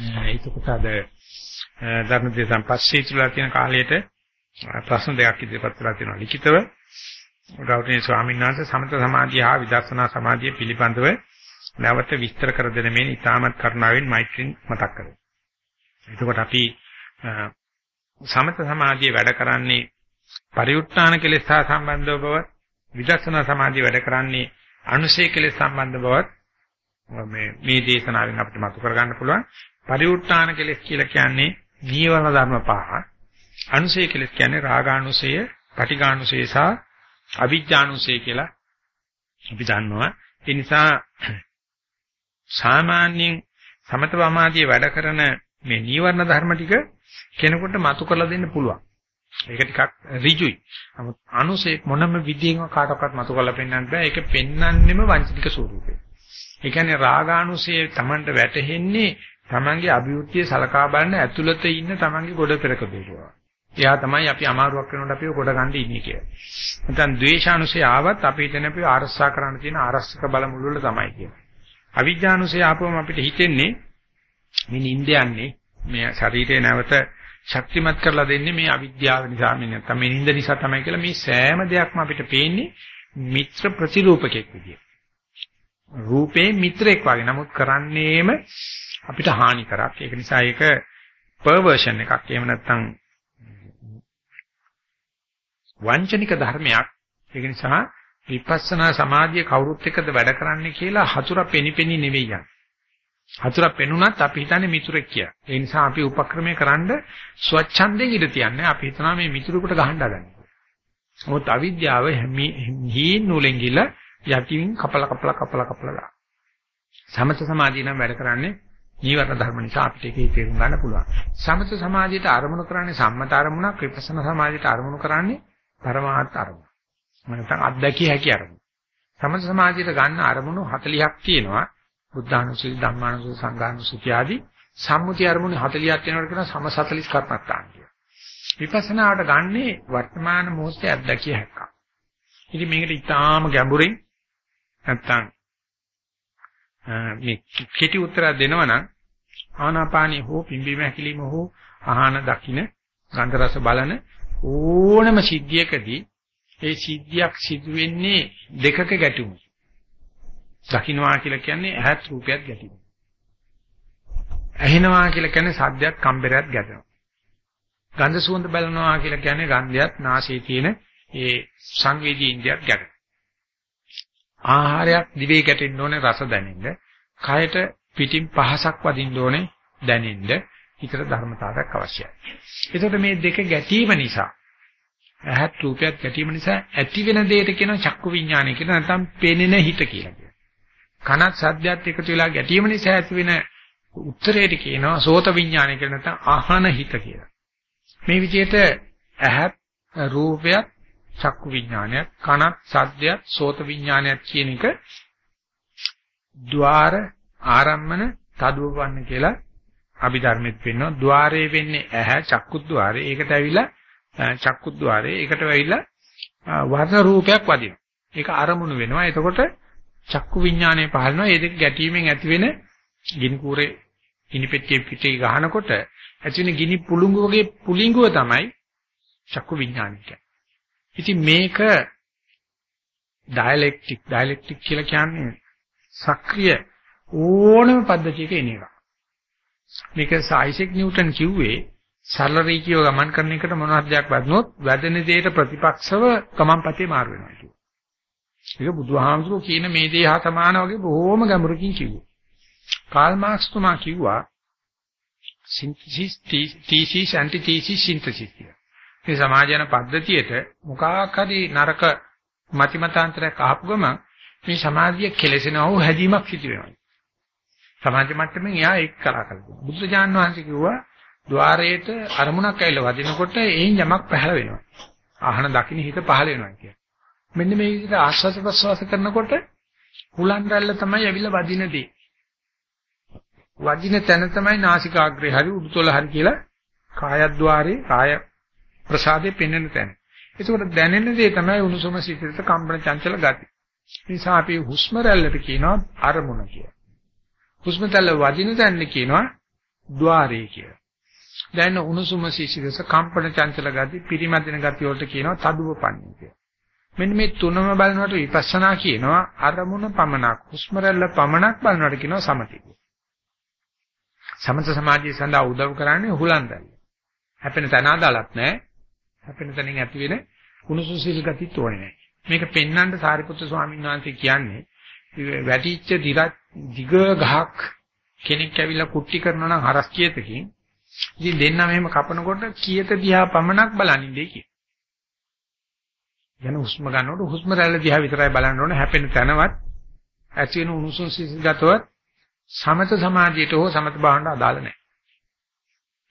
ඒකකට අද ධර්ම දේශම් පස්සේ ඉතුරුලා තියෙන කාලයට ප්‍රශ්න දෙකක් ඉදිරිපත් කරලා තියෙනවා ලිඛිතව ගෞරවනීය ස්වාමීන් වහන්සේ සමත සමාධිය හා විදර්ශනා සමාධිය පිළිබඳව නැවත විස්තර කර දෙන මේ ඉතාමත් කරුණාවෙන් මෛත්‍රීන් මතක් කරගන්න. එතකොට අපි සමත සමාධිය වැඩ කරන්නේ පරිඋත්තාන කෙලෙස් සහ සම්බන්ධව බව විදර්ශනා සමාධිය වැඩ කරන්නේ අනුශේ කෙලෙස් සම්බන්ධ බවත් මේ මේ දේශනාවෙන් අපිට මතු කර ගන්න පුළුවන් පරිඋත්තාන කෙලෙස් කියලා කියන්නේ නීවරණ ධර්ම පහ අනුශේ කෙලෙස් කියන්නේ රාගානුශය පටිඝානුශය සහ අවිජ්ජානුශය කියලා අපි දන්නවා ඒ නිසා සාමාන්‍යයෙන් සමත වමාදී වැඩ කරන මේ නීවරණ ධර්ම ටික කෙනෙකුට මතු කරලා දෙන්න පුළුවන්. ඒක ටිකක් ඍජුයි. නමුත් අනුසේ මොනම විදියෙන්ම කාටවත් මතු කරලා පෙන්වන්න බෑ. ඒක පෙන්වන්නෙම වංචනික ස්වරූපේ. ඒ කියන්නේ රාගානුසේ Tamanට වැටහෙන්නේ Tamanගේ අභිවෘද්ධිය සලකා බලන ඇතුළත ඉන්න Tamanගේ ගොඩ පෙරක බේරුවා. එයා තමයි අපි අමාරුවක් වෙනකොට අපිව කොට ගන්න ඉන්නේ කියලා. නැත්නම් ද්වේෂානුසය ආවත් අපි හිතන අපි ආරස්සා කරන්න තියෙන ආරස්සක බල මුල් වල තමයි කියන්නේ. අවිජ්ජානුසය ආපුවම අපිට හිතෙන්නේ මේ නිින්ද යන්නේ මේ ශරීරේ නැවත ශක්තිමත් කරලා දෙන්නේ මේ අවිද්‍යාව නිසා මේ නැත්නම් මේ නිින්ද නිසා තමයි කියලා මේ සෑම දෙයක්ම අපිට පේන්නේ මිත්‍ර ප්‍රතිරූපකෙක් විදියට. රූපේ මිත්‍රෙක් වගේ. නමුත් කරන්නේම අපිට හානි කරක්. ඒක නිසා ඒක පර්වර්ෂන් එකක්. එහෙම නැත්නම් වංචනික ධර්මයක්. ඒක නිසා විපස්සනා සමාධිය කවුරුත් එක්කද වැඩ කරන්නේ කියලා හතුර පෙනිපෙනි නෙවෙයි යන්නේ. හතුර පෙනුනත් අපි හිතන්නේ මිතුරෙක් කියලා. ඒ නිසා අපි උපක්‍රමයේ කරන්න ස්වච්ඡන්දයෙන් ඉඳ තියන්නේ. අපි හිතනවා මේ මිතුරෙකුට ගහන්න හදන්නේ. මොකද අවිද්‍යාව හීන නූලෙන් ගිල යටින් කපල කපල කපල කපල සමත සමාධිය නම් වැඩ කරන්නේ නීවරණ ධර්ම නිසා අපිට ඒකේ තේරුම් ගන්න පුළුවන්. සමත සමාධියට අරමුණු කරන්නේ සම්මත අරමුණක්, විපස්සනා සමාධියට අරමුණු කරන්නේ පරමාර්ථ අරමුණ. නැත්නම් අත්දැකිය හැකි අරමුණ. සමත සමාධියට ගන්න අරමුණු 40ක් තියෙනවා. බුද්ධානුසුති, ධම්මානුසුති, සංඝානුසුති ආදී සම්මුති අරමුණු 40ක් වෙනකොට කියන සම 40 කර්මස්ථාන කියනවා. විපස්සනාවට ගන්නේ වර්තමාන මොහොතේ අත්දැකිය හැක්ක. ඉතින් මේකට ඊටාම ගැඹුරින් නැත්නම් මේ කෙටි උත්තරයක් දෙනවා නම් ආනාපානිය හෝ පිම්බීම හැකිලිම හෝ ආහන දකින්න ගන්ධ රස බලන ඕනම සිද්ධියකදී ඒ සිද්ධියක් සිදු වෙන්නේ දෙකක ගැටුම. දකින්නවා කියලා කියන්නේ ඇහත් රූපයත් ගැටීම. ඇහෙනවා කියලා කියන්නේ සද්දයක් කම්බරයක් ගැටෙනවා. ගන්ධ සුවඳ බලනවා කියලා කියන්නේ ගන්ධයත් නාසයේ තියෙන ඒ සංවේදී ඉන්ද්‍රියක් ගැටෙනවා. ආහාරයක් දිවේ ගැටෙන්න ඕනේ රස දැනෙන්න. කයට පිටින් පහසක් වදින්න ඕනේ දැනෙන්න. හිතට ධර්මතාවයක් අවශ්‍යයි. එතකොට මේ දෙක ගැටීම නිසා ඇහත් රූපයත් ගැටීම නිසා ඇති වෙන දෙයට කියන චක්කු විඥානය කියලා නැත්නම් පෙනෙන හිත කියලා කියනවා. කනත් සද්දයත් එකතු වෙලා ගැටීම නිසා ඇති වෙන උත්තරයට කියනවා සෝත විඥානය කියලා නැත්නම් ආහන හිත කියලා. මේ විදිහට ඇහත් රූපයත් චක්කු විඥානයත් කනත් සද්දයත් සෝත විඥානයත් කියන එක ద్వාර ආරම්මන තදුවපන්න කියලා අභිධර්මෙත් පෙන්වනවා. ద్వාරයේ වෙන්නේ ඇහැ චක්කු ద్వාරේ. ඒකට ඇවිල්ලා චක්කු ద్వාරේ. ඒකට ඇවිල්ලා වර්ණ රූපයක් වදිනවා. ඒක අරමුණු වෙනවා. එතකොට චක්කු විඥානය පහළනවා. ඒ දෙක ගැටීමෙන් ඇතිවෙන ගිනි කූරේ ගිනි පෙට්ටියේ පිටේ ගහනකොට ඇතිවෙන ගිනි පුළුඟු වගේ පුළිඟුව තමයි චක්කු විඥානය කියන්නේ. ඉතින් මේක ඩයලෙක්ටික් ඩයලෙක්ටික් කියලා කියන්නේ සක්‍රිය ඕනම පද්ධතියක එන එක. මේක සයිසෙක් නිව්ටන් කිව්වේ සරල රීතියව ගමන් කරන එකට මොනවද දෙයක් වදනොත් වැදෙන දෙයට ප්‍රතිපක්ෂව ගමන්පතේ මාරු වෙනවා කියනවා. ඒක බුදුහාමුදුරුවෝ කියන මේ දේ හා සමාන වගේ බොහොම ගැඹුරකින් කිව්වා. කාල් මාක්ස් තුමා කිව්වා සින්තසිස් තීසිස් ඇන්ටිතීසිස් සින්තසිස් කියලා. මේ සමාජයන පද්ධතියට මොකක් හරි නරක මතිමතාන්තරයක් ආපු ගමන් මේ සමාධිය කෙලෙසෙනව හැදීමක් සිදු වෙනවා. සමාජ මට්ටමින් එයා ඒක කරා කරනවා. බුදුජාන් වහන්සේ කිව්වා ద్వාරයේට අරමුණක් ඇවිල්ලා වදිනකොට එයින් යමක් පහළ වෙනවා. ආහන දකින්න හිත පහළ වෙනවා කියන්නේ. මෙන්න මේ විදිහට ආස්වාද ප්‍රසවාස කරනකොට හුලන් රැල්ල තමයි ඇවිල්ලා වදිනදී. වදින තැන තමයි නාසිකාග්‍රේ හරි උඩුතොල හරි කියලා කායද්්වාරේ කාය ප්‍රසාදේ පෙන්වන තැන. ඒකෝට දැනෙන දේ තමයි උණුසුම සිසිලත කම්පන චංචල ගති. නිසා අපි හුස්ම රැල්ලට කියනවා අරමුණ කියලා. හුස්ම රැල්ල වදින තැන කියනවා ద్వාරේ කියලා. දැන් උණුසුම සිසිලස කම්පන චංචල ගති පිරිමැදෙන ගති වලට කියනවා තදුවපන්නේ කියලා. මෙන්න මේ තුනම බලනකොට විපස්සනා කියනවා අරමුණ පමණක් හුස්ම රැල්ල පමණක් බලනකොට කියනවා සමති. සමත සමාධිය සඳහා උදව් කරන්නේ හුලන්දල්. හැපෙන තැන අදාළත් නැහැ. හැපෙන තැනින් ඇති වෙන කුණුසු සිල් ගති තෝරන්නේ නැහැ. මේක පෙන්වන්න සාරිපුත්‍ර ස්වාමීන් වහන්සේ කියන්නේ වැටිච්ච දිග ගහක් කෙනෙක් ඇවිල්ලා කුට්ටි කරනවා නම් හරස් කීයතකින් ඉතින් දෙන්න මෙහෙම කපනකොට කීයත දිහා පමණක් බලනින්නේ කිය. යන හුස්ම ගන්නකොට හුස්ම රැල්ල දිහා විතරයි බලන්න ඕනේ හැපෙන තැනවත් ඇති වෙන උණුසුම් සිසිල්ගතවත් සමත සමාධියට හෝ සමත භාවනට අදාළ නැහැ.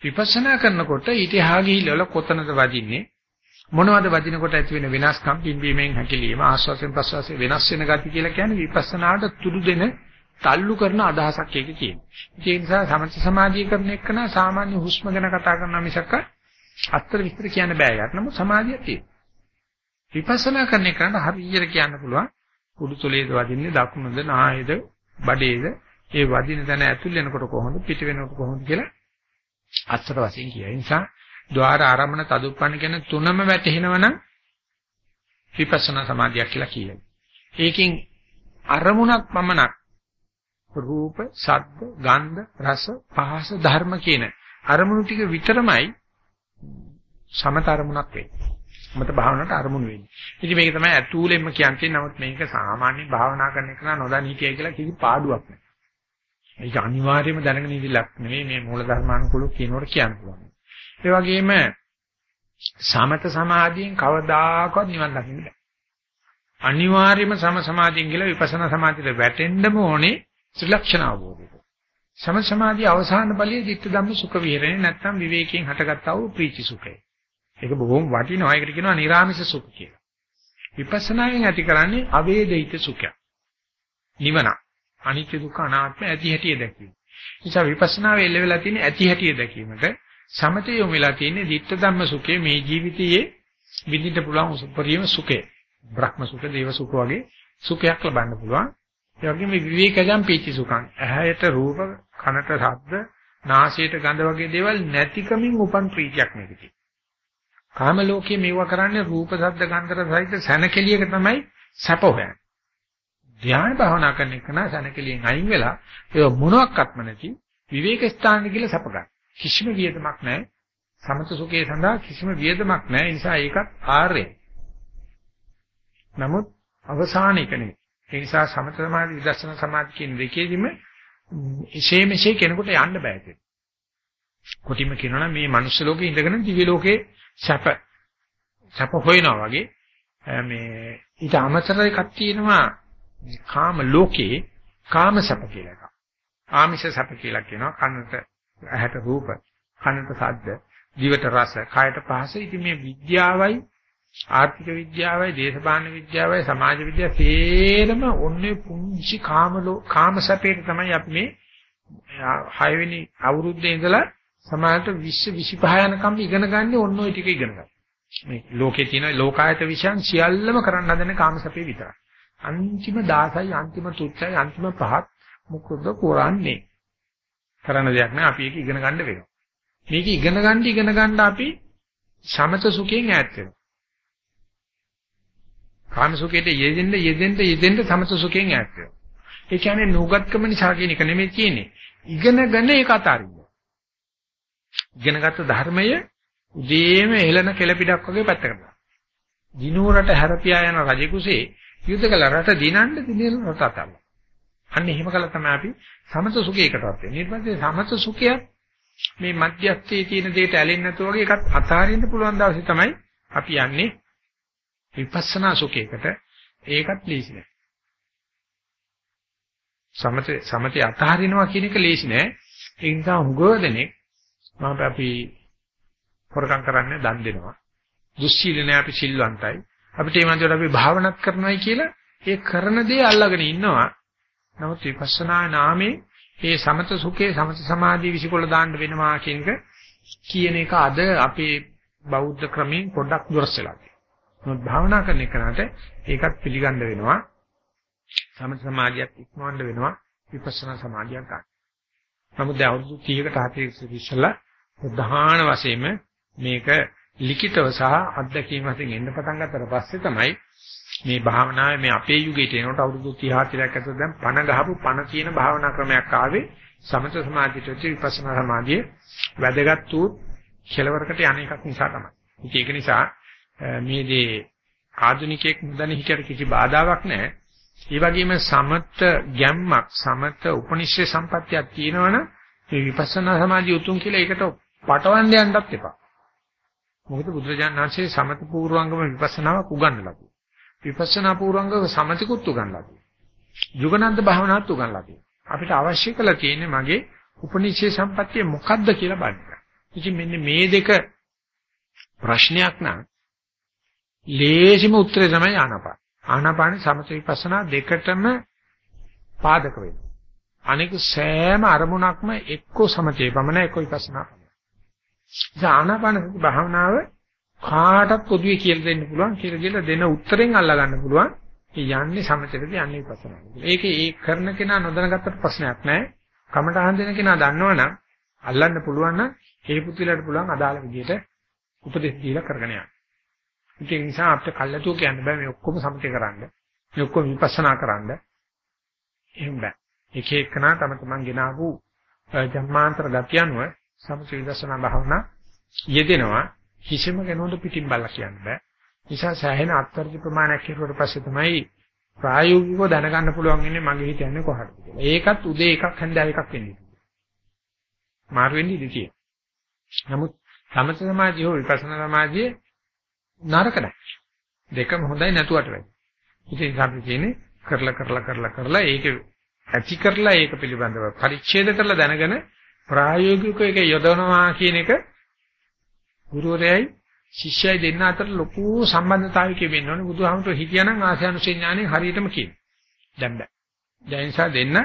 විපස්සනා කරනකොට ඊට එහා ගිහිල්ලා කොතනද වදින්නේ මොනවද වදිනකොට ඇති වෙන වෙනස්කම් පිම්බීමෙන් හැකිලිම ආස්වාසයෙන් ප්‍රසවාසයෙන් වෙනස් වෙන ගති කියලා කියන්නේ විපස්සනාට තුඩු දෙන තල්ලු කරන අදහසක් ඒක කියන්නේ. ඒ නිසා සමථ සමාධිය කරන එක නා සාමාන්‍ය හුස්ම ගැන කතා කරනවා මිසක් අත්තර විස්තර කියන්න බෑ යක්. නමුත් සමාධිය තියෙනවා. විපස්සනා කරන එකට හරියට කියන්න පුළුවන් කුඩු තොලේද වදින්නේ දකුණද නායේද බඩේද ඒ වදින තැන ඇතුල් වෙනකොට කොහොමද පිට වෙනකොට කොහොමද කියලා අත්තර වශයෙන් කියයි. ඒ නිසා ద్వාර ආරම්භන තදුප්පන්න කියන තුනම වැටෙනවනම් විපස්සනා සමාධියක් කියලා කියයි. ඒකෙන් අරමුණක් පමණක් රූප, ශබ්ද, ගන්ධ, රස, පහස, ධර්ම කියන අරමුණු ටික විතරමයි සමත අරමුණක් වෙන්නේ. මත භාවනාවට අරමුණු වෙන්නේ. ඉතින් මේක තමයි අතූලෙන්ම කියන්නේ. නමුත් මේක සාමාන්‍ය භාවනා කරන එක නෝදන් හිටියයි කියලා කිසි පාඩුවක් නැහැ. ඒක අනිවාර්යයෙන්ම දැනගෙන ඉඳිලක් නෙවෙයි මේ මූලධර්මානුකූලව කියනකොට කියන්න පුළුවන්. ඒ වගේම සමත සමාධියෙන් කවදාකවත් නිවන් දකින්න බෑ. අනිවාර්යයෙන්ම සම සමාධියෙන් කියලා විපස්සනා සමාධියට වැටෙන්නම ඕනේ ත්‍රිලක්ෂණ අවබෝධයට. සම සමාධිය අවසාන ඵලයේ ධිට්ඨ ධම්ම සුඛ විහරණය නැත්නම් විවේකයෙන් හටගත්තා වූ ප්‍රීති සුඛය. ඒක බොහොම වටිනවා. ඒකට කියනවා නිර්ාමිෂ සුඛ කියලා. විපස්සනායෙන් ඇති කරන්නේ අවේදිත සුඛය. නිවන. අනිත්‍ය දුක්ඛ අනාත්ම ඇති හැටි දැකීම. නිසා විපස්සනාවේ එල්ල වෙලා තියෙන ඇති හැටි දැකීමට සමතේ යොමු වෙලා තියෙන්නේ ධිට්ඨ ධම්ම සුඛේ මේ ජීවිතයේ විඳින්න පුළුවන් උපරිම සුඛය. බ්‍රහ්ම සුඛ, දේව සුඛ වගේ සුඛයක් ලබන්න පුළුවන්. ඒ වගේම විවේකජම් පීචි සුඛං. ඇහැයට රූප, කනට ශබ්ද, නාසයට ගඳ වගේ දේවල් නැතිකමින් උපන් ප්‍රීතියක් මේක තියෙන්නේ. කාම ලෝකයේ මේවා කරන්නේ රූප, ශබ්ද, ගන්ධ රස සහිත සැනකෙලියක තමයි සැප හොයන්නේ. ධ්‍යාන භාවනා කරන එක නා සැනකෙලියෙන් අයින් වෙලා ඒ මොනක්වත්ම නැති විවේක ස්ථානෙ කියලා සැප ගන්න. කිසිම වියදමක් නැහැ. සමත සුඛයේ සඳහා කිසිම වියදමක් නැහැ. ඒ නිසා ඒකත් ආර්යයි. නමුත් අවසානයක නෙවෙයි. ඒ නිසා සමත සමාධි විදර්ශනා සමාධි කියන දෙකේදීම එසේ මෙසේ කෙනෙකුට යන්න බෑ ඒක. කොටිම කියනවා නම් මේ මනුස්ස ලෝකේ ඉඳගෙන දිව්‍ය ලෝකේ සැප සැප හොයනවා වගේ මේ ඊට අමතරව එකක් තියෙනවා කාම ලෝකේ කාම සැප කියලා එකක්. ආමිෂ සැප කියලා කියනවා කනට ඇහැට රූප, කනට ශබ්ද, දිවට රස, කයට පහස. ඉතින් මේ විද්‍යාවයි ආර්ථික විද්‍යාවයි දේශපාලන විද්‍යාවයි සමාජ විද්‍යාව තේරම ඔන්නේ පුංචි කාමලෝ කාමසපේට තමයි අපි මේ 6 වෙනි අවුරුද්දේ ඉඳලා සමාජයට 20 25 යනකම් ඉගෙන ගන්න ඔන්න ඔය ටික ඉගෙන ගන්න. මේ ලෝකේ තියෙන ලෝකායත විෂයන් සියල්ලම කරන්න හදන කාමසපේ විතරයි. අන්තිම 16යි අන්තිම තුච්චයි අන්තිම පහත් මොකද කරන්නේ? කරන්න දෙයක් නෑ අපි ඒක ඉගෙන ගන්න වෙනවා. මේක ඉගෙන ගන්න ඉගෙන ගන්න අපි සමත සුඛයෙන් ඈත් වෙනවා. කාම සුඛයට යෙදෙන්න යෙදෙන්න යෙදෙන්න සමත සුඛයෙන් ඈත් වෙනවා. ඒ කියන්නේ නුගත්කම නිසා කියන එක නෙමෙයි තියෙන්නේ. ඉගෙනගෙන ඒක අතාරින්න. ඉගෙනගත්තු ධර්මය උදේම හෙළන කෙළපිඩක් වගේ පැත්තකට දාන්න. දිනුවරට හැරපියා යන රජෙකුසේ යුද්ධ කළ රට දිනන්න දිනෙල රට අතල්ලා. අන්න එහෙම කළා තමයි අපි සමත සුඛයකටවත් වෙන්නේ. ඊට පස්සේ සමත සුඛය මේ මධ්‍යස්ථයේ තියෙන දෙයට ඇලෙන්නේ නැතුව වගේ එකත් අතාරින්න පුළුවන් දවසේ තමයි අපි යන්නේ විපස්සනා සුඛයකට ඒකත් ලේසි නෑ. සමතේ සමතේ අතහරිනවා කියන එක ලේසි නෑ. ඒ නිසා හුඟවදෙනෙක් මම අපි හොරකම් කරන්නේ දන් දෙනවා. දුස්සීලනේ අපි සිල්වන්තයි. අපිට මේ මන්දිරට අපි භාවනාත් කරනවායි කියලා ඒ කරන දේ අල්ලගෙන ඉන්නවා. නමුත් විපස්සනා නාමේ මේ සමත සුඛේ සමත සමාධිය විසිකොල දාන්න වෙනවා කියන එක කියන එක අද අපේ බෞද්ධ ක්‍රමයෙන් පොඩ්ඩක් දුරස් වෙලා නමුත් භාවනා කරන එකනට ඒකත් පිළිගන්න වෙනවා. සමථ සමාධියත් ඉක්මවන්න වෙනවා. විපස්සනා සමාධියක් ගන්න. නමුත් දැන් අවුරුදු 30කට 40කට ඉස්සෙල්ලා ප්‍රධාන වශයෙන්ම මේක ලිඛිතව සහ අත්දැකීම් වශයෙන් එන්න පටන් ගත්තට පස්සේ තමයි මේ භාවනාවේ මේ අපේ යුගයට එනකොට අවුරුදු 30 40ක් ඇතුළත දැන් පණ ගහපු පණ කියන භාවනා ක්‍රමයක් ආවේ සමත සමාධියට විපස්සනා සමාධියේ වැදගත් වූ කෙලවරකට යන එකක් නිසා තමයි. ඒක නිසා මේ දේ ආධුනිකයෙක් මුදන හිතට කිසි බාධාවක් නැහැ. ඒ වගේම සමත ගැම්මක් සමත උපනිශ්‍රේ සම්පත්තියක් තියෙනවනම් මේ විපස්සනා සමාධිය උතුම් කියලා ඒකට පටවන්න යන්නත් එපා. මොකද බුදුරජාණන් වහන්සේ සමත පූර්වංගම විපස්සනාවක් උගන්වලා තියෙනවා. විපස්සනා පූර්වංගම සමතිකුත් උගන්වලා තියෙනවා. යුගනන්ද භාවනාවත් උගන්වලා තියෙනවා. අපිට අවශ්‍ය කළ තියෙන්නේ මගේ උපනිශ්‍රේ සම්පත්තිය මොකද්ද කියලා බලන්න. ඉතින් මෙන්න මේ දෙක ප්‍රශ්නයක් නම් ලේසිම උත්තරේ තමයි ආනාපාන. ආනාපාන සමථ විපස්සනා දෙකටම පාදක වෙනවා. අනික සෑම අරමුණක්ම එක්ක සමථේ පමණ එක්ක විපස්සනා පමණ. ඉතින් ආනාපාන සති භාවනාව කාටත් පොදුවේ කියලා දෙන්න පුළුවන් කියලා කියලා දෙන උත්තරෙන් අල්ලා ගන්න පුළුවන්. ඒ යන්නේ සමථයේදී යන්නේ විපස්සනා. ඒක ඒ කරන කෙනා නොදැනගත්තට ප්‍රශ්නයක් නැහැ. කමටහන් දෙන කෙනා දන්නවනම් අල්ලන්න පුළුවන් නම් ඒ පුතුලට පුළුවන් අදාළ විදිහට උපදෙස් දීලා කරගෙන යන්න. ඒක නිසා අපිට කල්ලාතෝ කියන්න බෑ මේ ඔක්කොම සමතේ කරන්න. මේ ඔක්කොම විපස්සනා කරන්න. එහෙම බෑ. එක එකනා තම තමන් ගෙනාවු ජන්මාන්තර ගතිය අනුව සමථ විදර්ශනා භාවනා යෙදෙනවා. කිසිම කෙනෙකුට පිටින් බලලා කියන්න බෑ. නිසා සෑහෙන අත්තරදි ප්‍රමාණයක් කෙරුවට පස්සේ තමයි ප්‍රායෝගිකව දැනගන්න පුළුවන් ඉන්නේ මගේ හිත යන්නේ කොහටද කියලා. ඒකත් උදේ එකක් හන්දෑ එකක් වෙන්නේ. මාරු වෙන්නේ ඉතිතියි. නමුත් සමථ සමාධිය හෝ විපස්සනා සමාධියේ නරක නැහැ. දෙකම හොඳයි නැතුවට වැඩි. ඉතින් අපි කියන්නේ කරලා කරලා කරලා කරලා ඒක ඇති කරලා ඒක පිළිබඳව පරිච්ඡේද කරලා දැනගෙන ප්‍රායෝගිකව ඒක යොදවනවා කියන එක ගුරුවරයයි ශිෂ්‍යයි දෙන්න අතර ලොකු සම්බන්ධතාවයක වෙන්න ඕනේ. බුදුහාමුදුරුවෝ හිතියානම් ආසයනුසේ ඥානෙ හරියටම කියන. දැන් බෑ. දැන් නිසා දෙන්න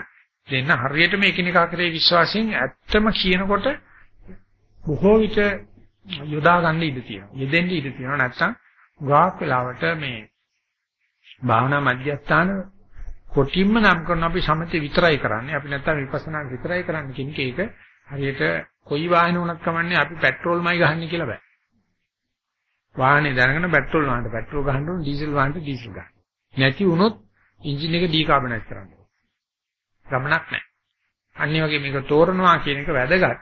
දෙන්න හරියටම එකිනෙකා කරේ විශ්වාසයෙන් ඇත්තම කියනකොට බොහෝ විට යොදා ගන්න ඉඩ තියෙනවා. යෙදෙන්න ඉඩ තියෙනවා. නැත්තම් ගාක් වෙලාවට මේ භාවනා මධ්‍යස්ථාන කොටින්ම නම් කරන අපි සමථය විතරයි කරන්නේ. අපි නැත්තම් විපස්සනා විතරයි කරන්නේ කියන එක හරියට කොයි වාහන වුණත් කමන්නේ අපි පෙට්‍රෝල්මයි ගහන්නේ කියලා බෑ. වාහනේ දැනගෙන පෙට්‍රෝල් වහන්න පෙට්‍රෝල් ගහන්න ඕන ඩීසල් වහන්න ඩීසල් ගන්න. නැති වුණොත් එන්ජින් එක ඩීකාබනයිස් කරන්න ඕන. ගමනක් නැහැ. අනිත් වගේ මේක තෝරනවා කියන එක වැදගත්.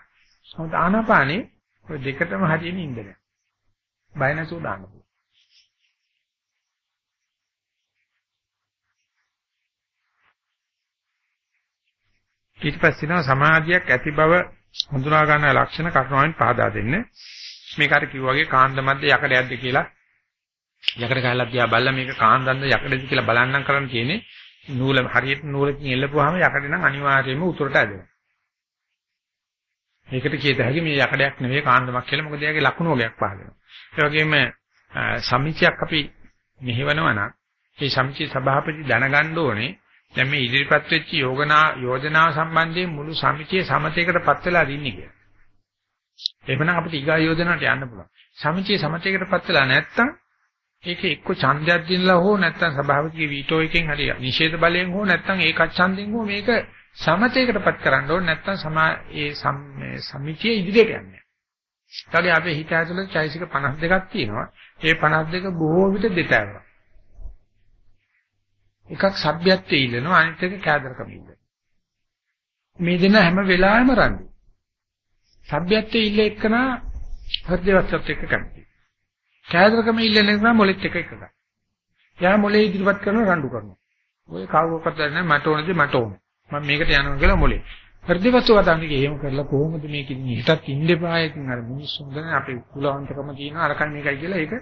නමුත් ආනාපානේ ඔය දෙකටම හරියන ඉන්දන. බය නැතුව දාන්න පුළුවන්. ඊට පස්සේ නෝ සමාධියක් ඇති බව හඳුනා ගන්න ලක්ෂණ කරුණාවෙන් පහදා දෙන්න. මේක අර කිව්වාගේ කාන්ද මැද්ද යකඩයක්ද කියලා යකඩ ගහලා තියා බලලා මේක කාන්දන්ද යකඩද කියලා බලන්නම් කරන්න තියෙන්නේ නූල හරියට නූලකින් එල්ලපුවාම යකඩ නම් අනිවාර්යයෙන්ම උතුරට ඇදෙනවා. මේකට කියත හැකි මේ යකඩයක් නෙවෙයි කාන්දමක් කියලා මොකද එයාගේ ලකුණු වගේක් පහල වෙනවා. ඒ වගේම සමිතියක් අපි මෙහෙවනවා නම් මේ සමිතිය සභාපති දැනගන්න ඕනේ දැන් මේ ඉදිරිපත් වෙච්ච යෝජනා යෝජනාව සම්බන්ධයෙන් මුළු සමිතිය සමතේකටපත් වෙලා දින්නේ කියලා. එහෙමනම් අපිට ඊගා යෝජනාවට යන්න පුළුවන්. සමිතිය සමතේකටපත් වෙලා නැත්තම් ඒකේ එක්ක ඡන්දයක් දිනලා හෝ නැත්තම් සභාපතිගේ වීටෝ එකෙන් හරි නිෂේධ බලයෙන් හෝ නැත්තම් ඒකත් ඡන්දෙන් හෝ මේක සමතේකටපත් කරන්න ඕනේ නැත්නම් සමා ඒ සමිතිය ඉදිරියට යන්නේ. ඒගොල්ලෝ අපේ හිත ඇතුළේ චෛසික 52ක් තියෙනවා. ඒ 52 බොහෝ විට දෙතෑවරක්. එකක් සભ્યත්වයේ ඉල්ලනවා අනිත් එක කෑදරකම ඉල්ලනවා. මේ දෙන හැම වෙලාවෙම රණ්ඩු. සભ્યත්වයේ ඉල්ල එක්කන හෘදවත්වත් එක්ක කැමති. කෑදරකම ඉල්ලන එක නම් මොලෙත් එක එකද. යා මොලේ ඉදිරිපත් කරන රණ්ඩු කරනවා. ඔය කවුරක්වත් දන්නේ මට ඕනද මට ඕන. මම මේකට යනවා කියලා මොලේ. හෘදවත්ව වදන්නේ එහෙම කරලා කොහොමද මේකෙන් හිතක් ඉන්න එපා. ඉතින් අර මිනිස්සුන් දැන අපේ කුලවන්තකම තියෙන අරකන් මේකයි කියලා ඒක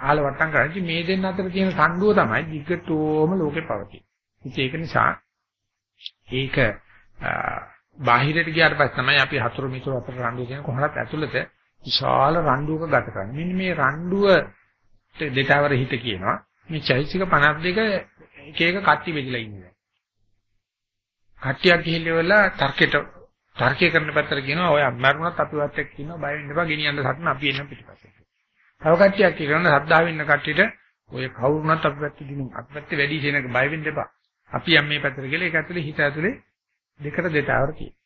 ආල වට්ටම් කරන්නේ මේ දෙන්න අතර තියෙන සම්ඩුව තමයි දිගටම ලෝකේ පවතින. ඉතින් ඒක නිසා ඒක බාහිරට ගියාට පස්සේ තමයි අපි හතුරු මිතුරු අතර රණ්ඩු කියන කොහොමවත් ඇතුළත විශාල රණ්ඩුවක ගත කරන්නේ. මෙන්න මේ රණ්ඩුව දෙතවර හිත කියනවා. මේ චෛසික 52 එක එක කට්ටි බෙදලා ඉන්නේ. කට්ටියක් ගිහිල්ලා තර්කයට තර්කය කරන පැත්තට කියනවා ඔය මරුණත් අපි වත් එක්ක ඉන්නවා බය වෙන්න එපා ගෙනියන්න සත්න අපි එන්න පිටිපස්සේ. තව කට්ටියක් කියනවා සද්දාව ඉන්න කට්ටියට ඔය කවුරුණත් අපි පැත්තේ දිනු අපි පැත්තේ වැඩි සේනක බය වෙන්න එපා. අපි යම් මේ පැත්තට කියලා ඒක ඇතුලේ හිත ඇතුලේ දෙකට දෙතාවර තියෙනවා.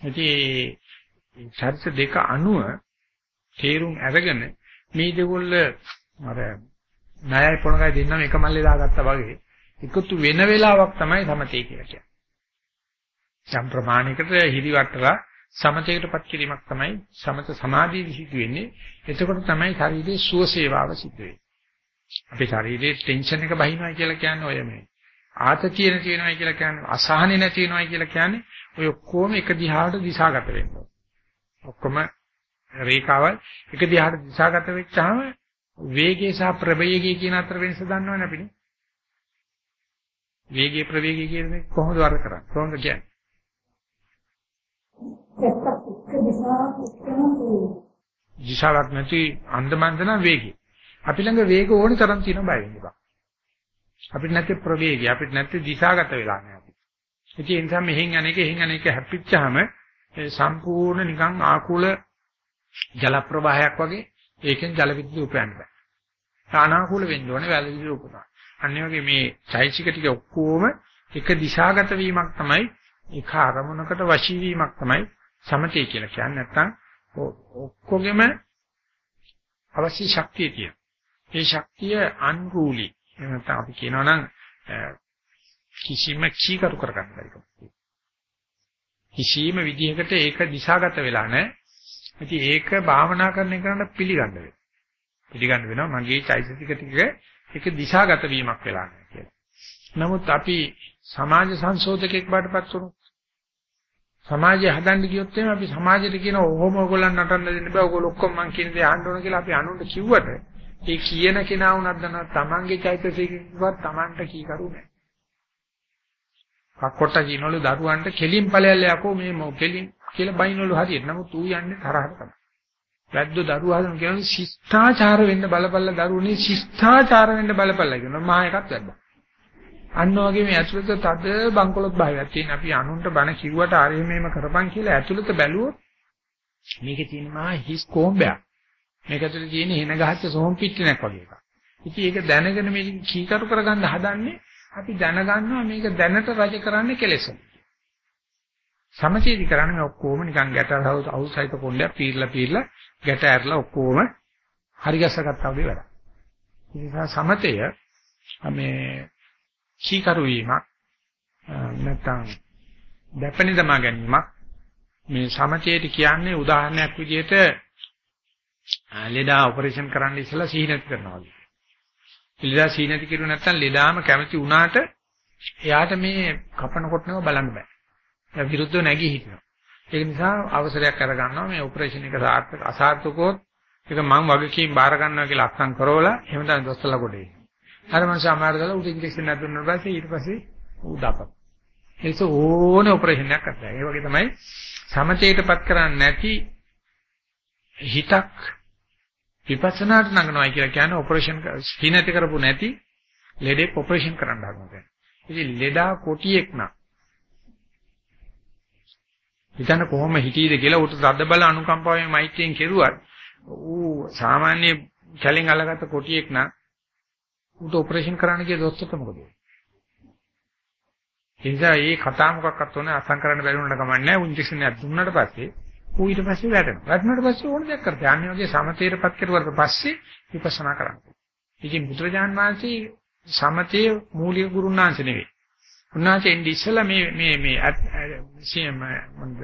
ඉතින් චරිත දෙක අනුව තේරුම් අරගෙන මේ දෙකොල්ල අර ණයයි පොණගයි දෙන්නම එක මල්ලේ දාගත්තා වගේ එකතු වෙන වෙලාවක් තමයි සමතේ කියලා කියන්නේ. සම් ප්‍රමාණයකට හිරිවට්ටලා සමතේකටපත් කිරීමක් තමයි සමත සමාධිය සිදු වෙන්නේ. එතකොට තමයි ශරීරයේ සුවසේවාව සිදු වෙන්නේ. අපේ ශරීරයේ ටෙන්ෂන් එක බහිනවා කියලා කියන්නේ ඔය මේ. ආතතිය නැති වෙනවා කියලා කියන්නේ අසහනෙ නැති වෙනවා කියලා කියන්නේ ඔය ඔක්කොම එක දිහාට දිශාගත වෙනවා. ඔක්කොම රේඛාවල් එක දිහාට දිශාගත වෙච්චාම වේගය සහ ප්‍රවේගය කියන අතර වෙනස දන්නවනේ අපිනේ. වේගය ප්‍රවේගය කියන්නේ කොහොමද වර්ග කරන්නේ? කොහොමද කියන්නේ? දිශාවක් නැති අන්දමන්ද නම් වේගය. අපි ළඟ වේග ඕනි තරම් තියෙන බය වෙන්න බා. අපිට නැති ප්‍රවේගය, අපිට නැති දිශාගත වෙලා නැහැ. ඉතින් ඒ නිසා මෙහෙන් අනේක එහෙන් අනේක හැප්පිච්චාම සම්පූර්ණ නිකන් ආකුල ජල ප්‍රවාහයක් වගේ ඒකෙන් ජල විද්‍යුත් උපයන්න බෑ. අනාකූල වෙන්න ඕනේ වැල විද්‍යුත් උපනවා. අනිත් වගේ මේ චෛසික ටික ඔක්කොම එක දිශාගත වීමක් තමයි එක අරමුණකට වශී වීමක් තමයි සමතේ කියලා කියන්නේ. නැත්තම් ඔක්කොගෙම අවශ්‍ය ශක්තිය තියෙනවා. ඒ ශක්තිය අන්රූලි. එහෙනම් අපි කියනවා නම් කිසිම කීකරු කරගන්න බැරි කිසිම විදිහකට ඒක දිශාගත වෙලා නැහැ. ඉතින් ඒක භාවනා කරන එකට පිළිගන්න වෙනවා. පිළිගන්න වෙනවා මගේ චෛතසික ටික ඒක දිශාගත වීමක් වෙලා නැහැ කියලා. නමුත් අපි සමාජ සංශෝධකෙක් බාටපත් වුණොත් සමාජය හදන්න ගියොත් එimhe අපි සමාජයට කියන ඔහොම ඔයගොල්ලන් නටන්න දෙන්න බෑ ඔයගොල්ලෝ ඔක්කොම මං කියන දේ අහන්න ඕන කියලා අපි අනුන්ට කිව්වට ඒ කියන කෙනා වුණත් දන්නවා තමන්ගේ චෛතසිකවත් තමන්ට කී කරු නැහැ. කක්කොට කියනවලු දරුවන්ට කෙලින් ඵලයල්ල යකෝ මේ කෙලින් කියලා බයිනවලු හරියට. නමුත් ඌ යන්නේ තරහට තමයි. වැද්දෝ දරුවා හදන කියන්නේ ශිෂ්ටාචාර වෙන්න බලපල්ලා දරුවනේ ශිෂ්ටාචාර වෙන්න බලපල්ලා කියනවා. මහා එකක් වැද්දා. අන්න වගේ මේ ඇතුළත තද බංකොලොත් භාවයක් තියෙන අපි අනුන්ට බණ කිව්වට ආරෙ මේම කරපන් කියලා ඇතුළත බැලුවොත් මේකේ තියෙන මහා හිස් කොම්බයක්. මේක ඇතුළේ තියෙන හින ගහච්ච සෝම් පිටිනක් වගේ එකක්. ඉතින් ඒක දැනගෙන මේ කීකරු කරගන්න හදන්නේ අපි දැනගන්නවා මේක දැනට රජ කරන්නේ කෙලෙස. සමචේති කරන්නේ මේ ඔක්කොම නිකන් ගැටහවුස් අවුසයිත කොණ්ඩයක් පීරලා පීරලා ගැට ඇරලා ඔක්කොම හරි ගැස්සගත්තා වගේ වැඩක්. ඒ නිසා සමතය මේ කීකරු වීමක් නැත්නම් දැපෙන දමා ගැනීමක් මේ සමතේට කියන්නේ උදාහරණයක් විදිහට ලෙඩා ඔපරේෂන් කරන්න ඉස්සලා සීනත් කරනවා වගේ. ලෙඩා සීනති කිරු නැත්නම් ලෙඩාම කැමති වුණාට එයාට මේ කපන කොටනව බලන්න බෑ. එයා විරුද්ධව නැගී හිටිනවා. ඒක නිසා අවසරයක් අරගන්නවා මේ ඔපරේෂන් එක සාර්ථක අසාර්ථකවොත් ඒක මම වගකීම් බාර ගන්නවා කියලා අත්සන් කරවලා එහෙම තමයි දොස්තරලා කොටේ. අර මනුස්සය අමාරු දාලා උට ඉන්ජෙක්ෂන් එකක් දුන්නා පස්සේ ඊට පස්සේ ඌ දාපක්. ඒක ඕනේ ඔපරේෂන් එකක් කරලා. ඒ වගේ තමයි සමතේටපත් කරන්නේ නැති හිතක් විපස්සනාට නඟනවා කියලා කියන්නේ ඔපරේෂන් හිනති කරපු නැති ලෙඩේ ඔපරේෂන් කරන්න හදනවා. ඉතින් ලෙඩා කොටියෙක් නම් හිතන්න කොහොම හිතීද කියලා උට සද්ද බල අනුකම්පාවෙන් මෛත්‍රියෙන් කෙරුවත් ඌ සාමාන්‍ය කැලෙන් අල්ලගත්ත කොටියෙක් නම් උට ඔපරේෂන් කරන්න කිය දොස්තරට මොකද? එනිසා මේ කතා මොකක්වත් ඕනේ අසං කරන්න බැරි වුණාට කමන්නේ ඉන්ජෙක්ෂන් එකක් දුන්නාට පස්සේ ඌ ඊට පස්සේ වැටෙනවා. වැටුණාට පස්සේ ඕන දෙයක් කරතේ. අනිත් වගේ සමතේරපත් කරුවාට පස්සේ විපස්සනා කරන්න. ඉතින් බුදුරජාන් වහන්සේ සමතේ මූලික ගුරුනාංශ නෙවෙයි. උන්වහන්සේ ඉන්නේ ඉස්සලා මේ මේ මේ සීම මොන්ද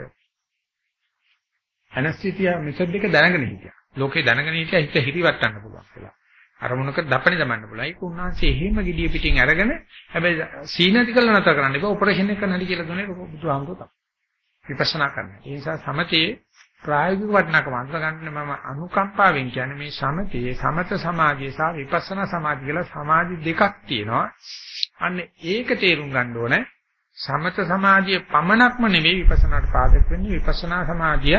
ඇනස්තීසියා මෙතඩ් එක දැනගෙන හිටියා. ලෝකේ දැනගෙන හිටියා හිත හිරිවට්ටන්න පුළුවන් කියලා. අරමුණක දපණි දමන්න පුළුවන්. ඒක උන්වහන්සේ එහෙම gediya පිටින් අරගෙන හැබැයි සීනති කළ නැතර කරන්න එපා. ඔපරේෂන් එක කරන්න හැටි කියලා දුන්නේ බුදුහාමුදුරුවෝ තමයි. විපස්සනා කරන්න. ඒ නිසා සමතේ ප්‍රායෝගික වටිනාකම අඳ ගන්න මම අනුකම්පාවෙන් කියන්නේ මේ සමතේ සමත සමාධිය සහ විපස්සනා සමාධිය කියලා සමාධි දෙකක් තියෙනවා. අන්න ඒක තේරුම් ගන්න ඕනේ. සමත සමාධිය පමණක්ම නෙවෙයි විපස්සනාට පාදක වෙන්නේ විපස්සනා සමාධිය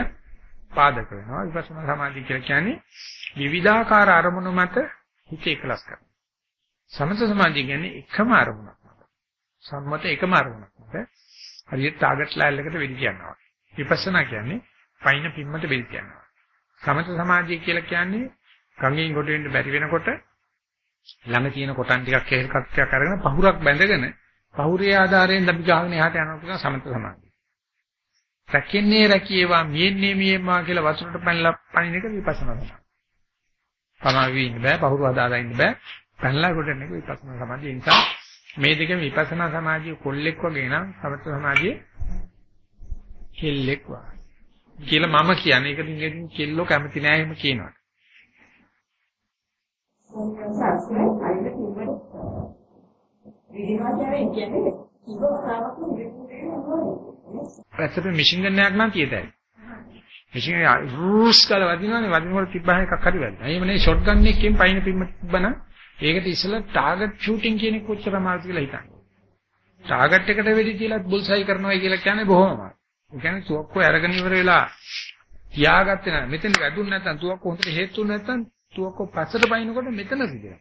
පාදක වෙනවා. විපස්සනා සමාධිය කියලා කියන්නේ විවිධාකාර අරමුණු මත හිත එකලස් කරනවා. සමත සමාධිය කියන්නේ එකම අරමුණක්. සම්මත එකම අරමුණක්. හරියට ටාගට් ලයිල් එකට වෙඩි කියනවා. විපස්සනා කියන්නේ පයින් පිම්මට වෙඩි කියනවා. සමත සමාධිය කියලා කියන්නේ ගංගෙන් කොට වෙන්න බැරි වෙනකොට ළඟ තියෙන කොටන් ටිකක් හේල් කක්කයක් අරගෙන පහුරක් බැඳගෙන පහුරේ ආධාරයෙන් අපි ගහගෙන එහාට යනවා කියන සමත සමාධිය. රැකෙන්නේ රැකියේවා මියෙන්නේ මියෙම්මා කියලා වතුරට පැනලා පනින එක විපස්සනා තමයි. පමාවි ඉන්න බෑ, පහුරු හදාලා ඉන්න බෑ. පැනලා කොට යන එක විපස්සනා සමාධිය. ඒ නිසා මේ දෙක විපස්සනා සමාධිය කොල්ලෙක් වගේ නම් සමථ සමාධිය කෙල්ලෙක් වගේ. කියලා මම කියන්නේ ඒක ඉතින් කෙල්ලෝ කැමති නෑ එහෙම කියනවා. ඇත්තට මැෂින් ගන් එකක් නම් තියෙතයි. මැෂින් එක රූස් කරලා වදිනවනේ වදිනකොට තිබ්බහම එකක් හරි වැදෙනවා. එහෙම නේ ෂොට් ගන් එකකින් පයින් පිම්ම තිබ්බනම් ඒකට ඉස්සෙල්ලා ටාගට් ෂූටින් කියන එක කොච්චර අමාරුද කියලා හිතන්න. ටාගට් එකට වෙඩි තියලා බුල්සයි කරනවා කියලා කියන්නේ බොහොම අමාරුයි. ඒ කියන්නේ තුවක්කුව අරගෙන ඉවර වෙලා තියාගත්තේ නැහැ. මෙතන වැදුන්නේ නැත්නම් තුවක්කුව හොඳට හේතු නැත්නම් තුවක්කුව පස්සට පයින්නකොට මෙතන සිදෙනවා.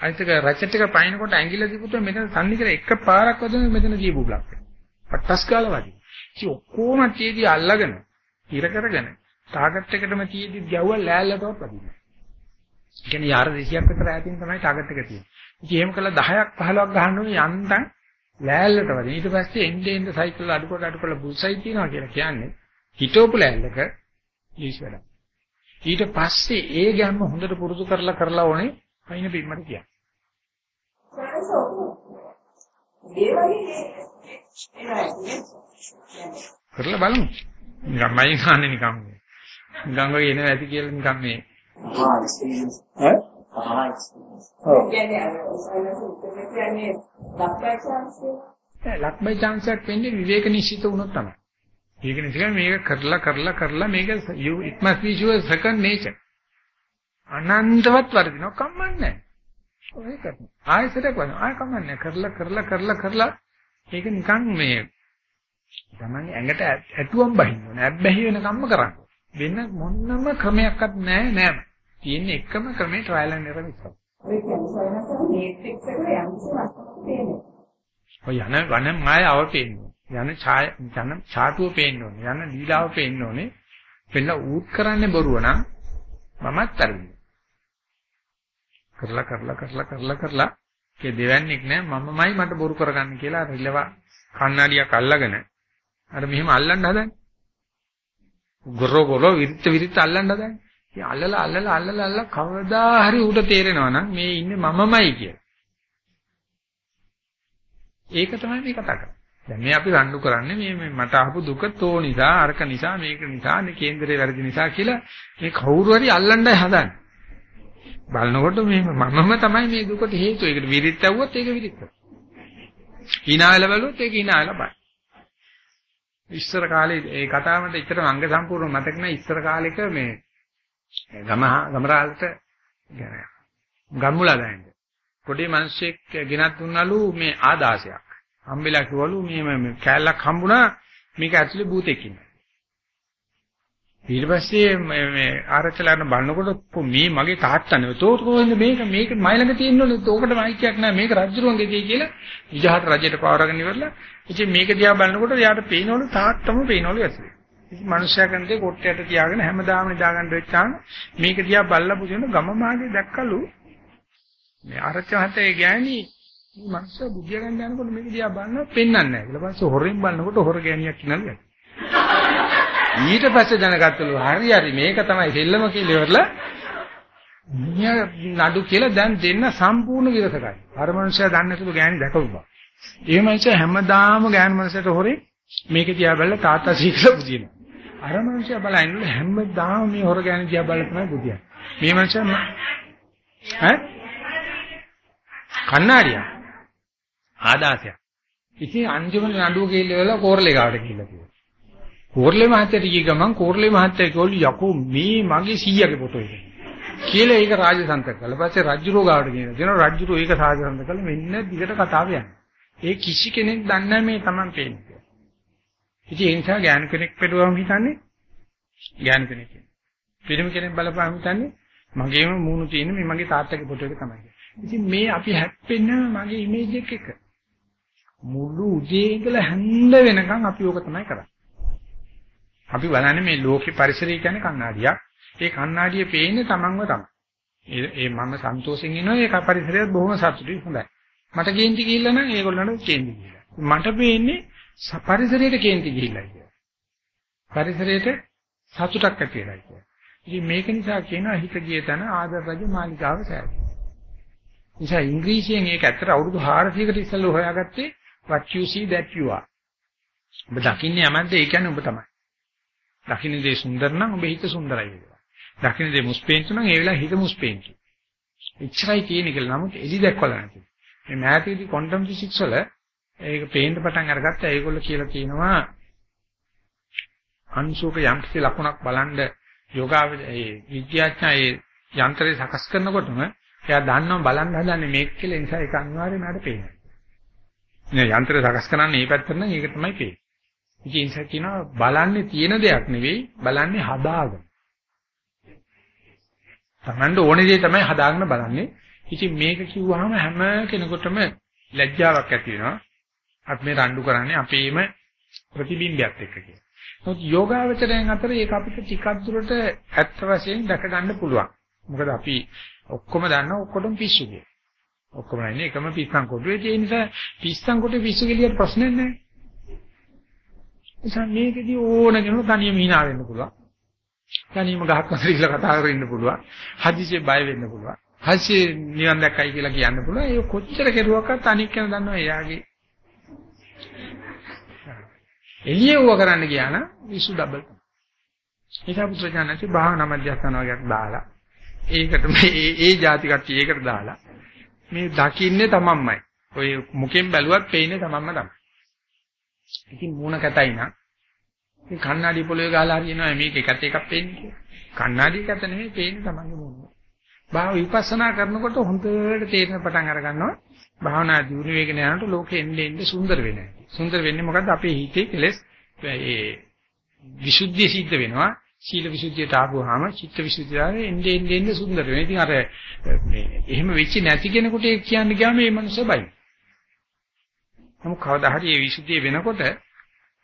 අනිත් එක රැචට් එක පයින්නකොට ඇඟිල්ල දීපුත් මෙතන තන්නේ කියලා එක පාරක් වදින මෙතන දීපු බ්ලොක් එක. පට්ටස් ගාලා වදින. ඉතින් ඔක්කොම තියදී අල්ලගෙන ඉර කරගෙන ටාගට් එකටම තියදී ගැව්ව ලෑල්ලටවත් වදිනවා. ඒ කියන්නේ යාර 200ක් විතර ඈතින් තමයි ටාගට් එක තියෙන්නේ. ඉතින් එහෙම කළා 10ක් 15ක් ගහන්න ඕනේ යන්තම් ලෑල්ලට වදින. ඊට පස්සේ එන්නේ එන්නේ සයිකල් අඩුකොට අඩුකොට බුල්සයි තියනවා කියලා කියන්නේ හිතෝපු ලෑල්ලක ලීස් වැඩ. ඊට පස්සේ ඒ ගැම්ම හොඳට පුරුදු කරලා කරලා ඕනේ අයින බිම්මට කියන්නේ. කරලා බලමු. නිකන් මයි කන්නේ නිකන් මේ. නිකන් වගේ එනවා ඇති කියලා නිකන් මේ. පහා එක්ස්පීරියන්ස්. ඈ? පහා එක්ස්පීරියන්ස්. ඔව්. කියන්නේ අර සයිලන්ස් කියන්නේ ලක්බයි chance එක. ලක්බයි chance එකක් වෙන්නේ විවේක නිශ්චිත වුණොත් තමයි. ඒක නිසා මේක කරලා කරලා කරලා මේක it must be your second nature. අනන්තවත් වර්ධිනව කම්මන්නේ. ඔය කරන. ආයෙසටක් වань ආයෙ කම්මන්නේ. කරලා කරලා කරලා කරලා ඒක නිකන් මේ තමයි ඇඟට ඇටුවම් බහින්න ඕනේ. ඇබ්බැහි වෙන කම්ම කරන්න. වෙන මොනම ක්‍රමයක්වත් නැහැ නෑම. තියෙන එකම ක්‍රමේ ට්‍රයිල් ඇන්ඩ් එරර් විතරයි. ඔය යන වන මායාව පේන්නේ. යන ඡාය යන චාටුව පේන්න ඕනේ. යන ලීලාව පේන්න ඕනේ. වෙන ඌත් කරන්නේ බොරුව නම් මමත් අරින්නේ. කරලා කරලා කරලා කරලා කරලා ඒ දෙවන්නේක් නෑ මමමයි මට බොරු කරගන්න කියලා රිලව කන්නඩියක් අල්ලගෙන අර මෙහෙම අල්ලන්න හදන්නේ. ගොරෝ ගොරෝ විරිත් විරිත් අල්ලන්න හදන්නේ. ඉතින් අල්ලලා අල්ලලා අල්ලලා අල්ලලා කවදා හරි ඌට තේරෙනවා නම් මේ ඉන්නේ මමමයි කියලා. ඒක තමයි මේ කතා කරන්නේ. දැන් මේ අපි රණ්ඩු කරන්නේ මේ මේ මට ආපු දුක තෝ නිසා අරක නිසා මේක නිසා මේ කේන්දරේ වැරදි නිසා කියලා මේ කවුරු හරි අල්ලන්නයි හදන්නේ. බලනකොට මේ මමම තමයි මේ දුකට හේතුව. ඒකට විරිත් ඇව්වොත් ඒක විරිත්. hinaala බලුවොත් ඒක hinaala බයි. ඉස්සර කාලේ ඒ කතාවට ඉතර අංග සම්පූර්ණ මතක නැහැ ඉස්සර කාලෙක මේ ගම ගමරාලට ගම්මුලා දැනද. පොඩි මිනිස්සෙක් ගෙනත් දුන්නලු මේ ආදාසයක්. හම්බෙලා කිව්වලු මේ කෑල්ලක් හම්බුණා මේක ඇතුලේ භූතෙක් ඉන්නවා. ඊට පස්සේ මේ ආරච්චිලාන බලනකොට මේ මගේ තාත්තනේ තෝ කොහෙන්ද මේක මේක මයිලඟ තියෙනවලු ඕකට මයික්යක් නැහැ මේක රජුරුවන්ගේ දෙය කියලා විජහට රජයට පවරගෙන ඉවරලා ඉතින් මේක දිහා බලනකොට එයාට පේනවලු තාත්තම පේනවලු ඇතුලේ. ඉතින් මනුෂ්‍යයා කන්දේ කොට්ටයට තියාගෙන හැමදාම නිදාගන්න වෙච්චාම මේක දිහා බල්ලා පුදුන ගම මාගේ දැක්කලු. මේ ආරච්චි මහත්තයා ගෑණි මේ මනුෂ්‍ය බුද්ධිය ගන්න යනකොට මේක දිහා බලනවා. පෙන්වන්නේ නැහැ ඊට පස්සේ හොරෙන් බලනකොට හොර ගෑණියක් ඉන්නලු. ඊට පස්සේ දැනගත්තලු හරි හරි මේක තමයි සෙල්ලම කියලා ඉවරලා නඩු කියලා දැන් දෙන්න සම්පූර්ණ විරසකයි. අර මනුස්සයා දන්නේ නැතුළු ගෑණි දැකපුවා. ඒ මනුස්සයා හැමදාම ගෑනු මනුස්සයට හොරේ මේක තියා බැලලා තාත්තා සීකලා පුදිනවා. අර මනුස්සයා බලන්නේ හැමදාම මේ හොර ගෑණි තියා බලලා තමයි පුදියන්නේ. මේ මනුස්සයා ඈ කන්නාඩියා ආදාසයක්. ඉතින් අන්තිම නඩුව කියලා කෝරලේ ගාවට ගිහිල්ලා තියෙනවා. කෝරළේ මහත්තයට ගිය ගමන් කෝරළේ මහත්තයා කිව්වලු යකෝ මේ මගේ සීයාගේ ෆොටෝ එක. කියලා ඒක රාජසන්තක කළා. පස්සේ රජුරෝ ගාවට ගිහින් දෙනවා රජුරෝ ඒක රාජසන්තක කළා මෙන්න දිගට කතාව යන්නේ. ඒ කිසි කෙනෙක් දන්නේ මේ Taman පේන්නේ. ඉතින් ඒ නිසා ඥාන කෙනෙක් පෙළුවම හිතන්නේ ඥාන කෙනෙක්. පිරිමි කෙනෙක් බලපෑම හිතන්නේ මගේම මූණු තියෙන මේ මගේ තාත්තගේ ෆොටෝ එක තමයි. ඉතින් මේ අපි හැප්පෙන්න මගේ ඉමේජ් එක එක. මුළු උදේ ඉඳලා හැන්ද වෙනකන් අපි ඕක තමයි කරන්නේ. අපි බලන්නේ මේ ලෝකේ පරිසරය කියන්නේ කණ්ණාඩියක්. ඒ කණ්ණාඩියේ පේන්නේ Tamanව තමයි. ඒ ඒ මම සන්තෝෂෙන් ඉනවා ඒ පරිසරයත් බොහොම සතුටුයි හොඳයි. මට කේන්ති ගිහිල්ලා නම් ඒගොල්ලන්ට කේන්ති ගිහිල්ලා. මට පේන්නේ ස- පරිසරයට කේන්ති ගිහිල්ලා කියලා. පරිසරයට සතුටක් ඇති වෙලා කියලා. ඉතින් මේක නිසා කියනවා හිත ගිය තැන ආදර රජ මාලිගාව සෑදී. නිසා ඉංග්‍රීසියෙන් ඒක ඇත්තට අවුරුදු 400කට ඉස්සෙල්ලා හොයාගත්තේ what you see that you are. ඔබ දකින්නේ යමන්ද ඒ කියන්නේ ඔබ තමයි. දකින්න දේ සුන්දර නම් ඔබ හිත සුන්දරයි කියලා. දකින්න දේ මුස්පේන්තු නම් ඒ වෙලාව හිත මුස්පේන්තු. එච්චරයි තියෙන්නේ කියලා. නමුත් එලි දැක්වලා නැති. මේ මෑතේදී ක්වොන්ටම් ෆිසික්ස් වල ඒක පේන්න පටන් අරගත්තා. ඒගොල්ලෝ කියලා කියනවා අංශුක යම් කිසි ලකුණක් බලන්න යෝගාව ඒ විද්‍යාඥයා ඒ යන්ත්‍රය සකස් කරනකොටම එයා දන්නවා බලන්න හදන්නේ මේක කියලා ඒ නිසා ඒක අනිවාර්යයෙන්ම ආට පේනවා. නේ යන්ත්‍රය සකස් කරන්නේ මේ පැත්තට නම් ඒක තමයි පේන්නේ. ඉතින් ඒ නිසා කියනවා බලන්නේ තියෙන දෙයක් නෙවෙයි බලන්නේ හදාගෙන. Tamand ඕනේ දේ තමයි හදාගෙන බලන්නේ. ඉතින් මේක කිව්වහම හැම කෙනෙකුටම ලැජ්ජාවක් ඇති වෙනවා. අපි මේ රණ්ඩු කරන්නේ අපේම ප්‍රතිබිම්බයක් එක්ක කියලා. නමුත් යෝගාවචරයන් අතර ඒක අපිට ටිකක් දුරට ඇත්ත වශයෙන් දැක ගන්න පුළුවන්. මොකද අපි ඔක්කොම දන්නා ඔක්කොටම පිස්සු කියලා. ඔක්කොම ඉන්නේ එකම පිස්සන් කොටුවේ ඒ නිසා පිස්සන් කොටුවේ පිස්සු කෙලියට ප්‍රශ්නයක් නැහැ. නිසා මේකදී ඕන කෙනෙකු තනියම hina වෙන්න පුළුවන්. තනියම ගහක් අතර ඉල්ල කතා කරගෙන ඉන්න පුළුවන්. හදිසියේ බය වෙන්න පුළුවන්. හදිසියේ නිවන් දැක්කයි කියලා කියන්න පුළුවන්. ඒක කොච්චර කෙරුවක්වත් අනික් කෙනා දන්නවා එයාගේ එළියව කරන්න ගියා නම් විසු ඩබල්. ඒක පුත්‍රජානකේ භාවනා මධ්‍යස්ථාන වගේක් දාලා ඒකට මේ ඒ જાති කට්ටිය ඒකට දාලා මේ දකින්නේ තමන්මයි. ඔය මුකෙන් බැලුවත් පේන්නේ තමන්ම තමයි. ඉතින් මූණ කැතයි නම් ඉතින් කණ්ණාඩි පොළවේ ගහලා හරියනවා මේක එකට එකක් පේන්නේ කියලා. කණ්ණාඩි කැත නෙමෙයි පේන්නේ තමන්ගේ මූණ. භාව විපස්සනා කරනකොට හොඳට තේරෙන පටන් අර ගන්නවා. භාවනා දියුණු වේගෙන යනකොට ලෝකෙ එන්නේ එන්නේ සුන්දර වෙනවා. සුන්දර වෙන්නේ මොකද්ද අපේ හිතේ කෙලෙස් ඒ විසුද්ධිය සිද්ධ වෙනවා. සීල විසුද්ධියට ආපුවාම චිත්ත විසුද්ධියට එන්නේ එන්නේ එන්නේ සුන්දර වෙනවා. ඉතින් අර මේ එහෙම වෙච්ච නැති කෙනෙකුට ඒක කියන්න ගියාම මේ මනුස්සය බයි. නමුත් කවදා හරි මේ විසුද්ධිය වෙනකොට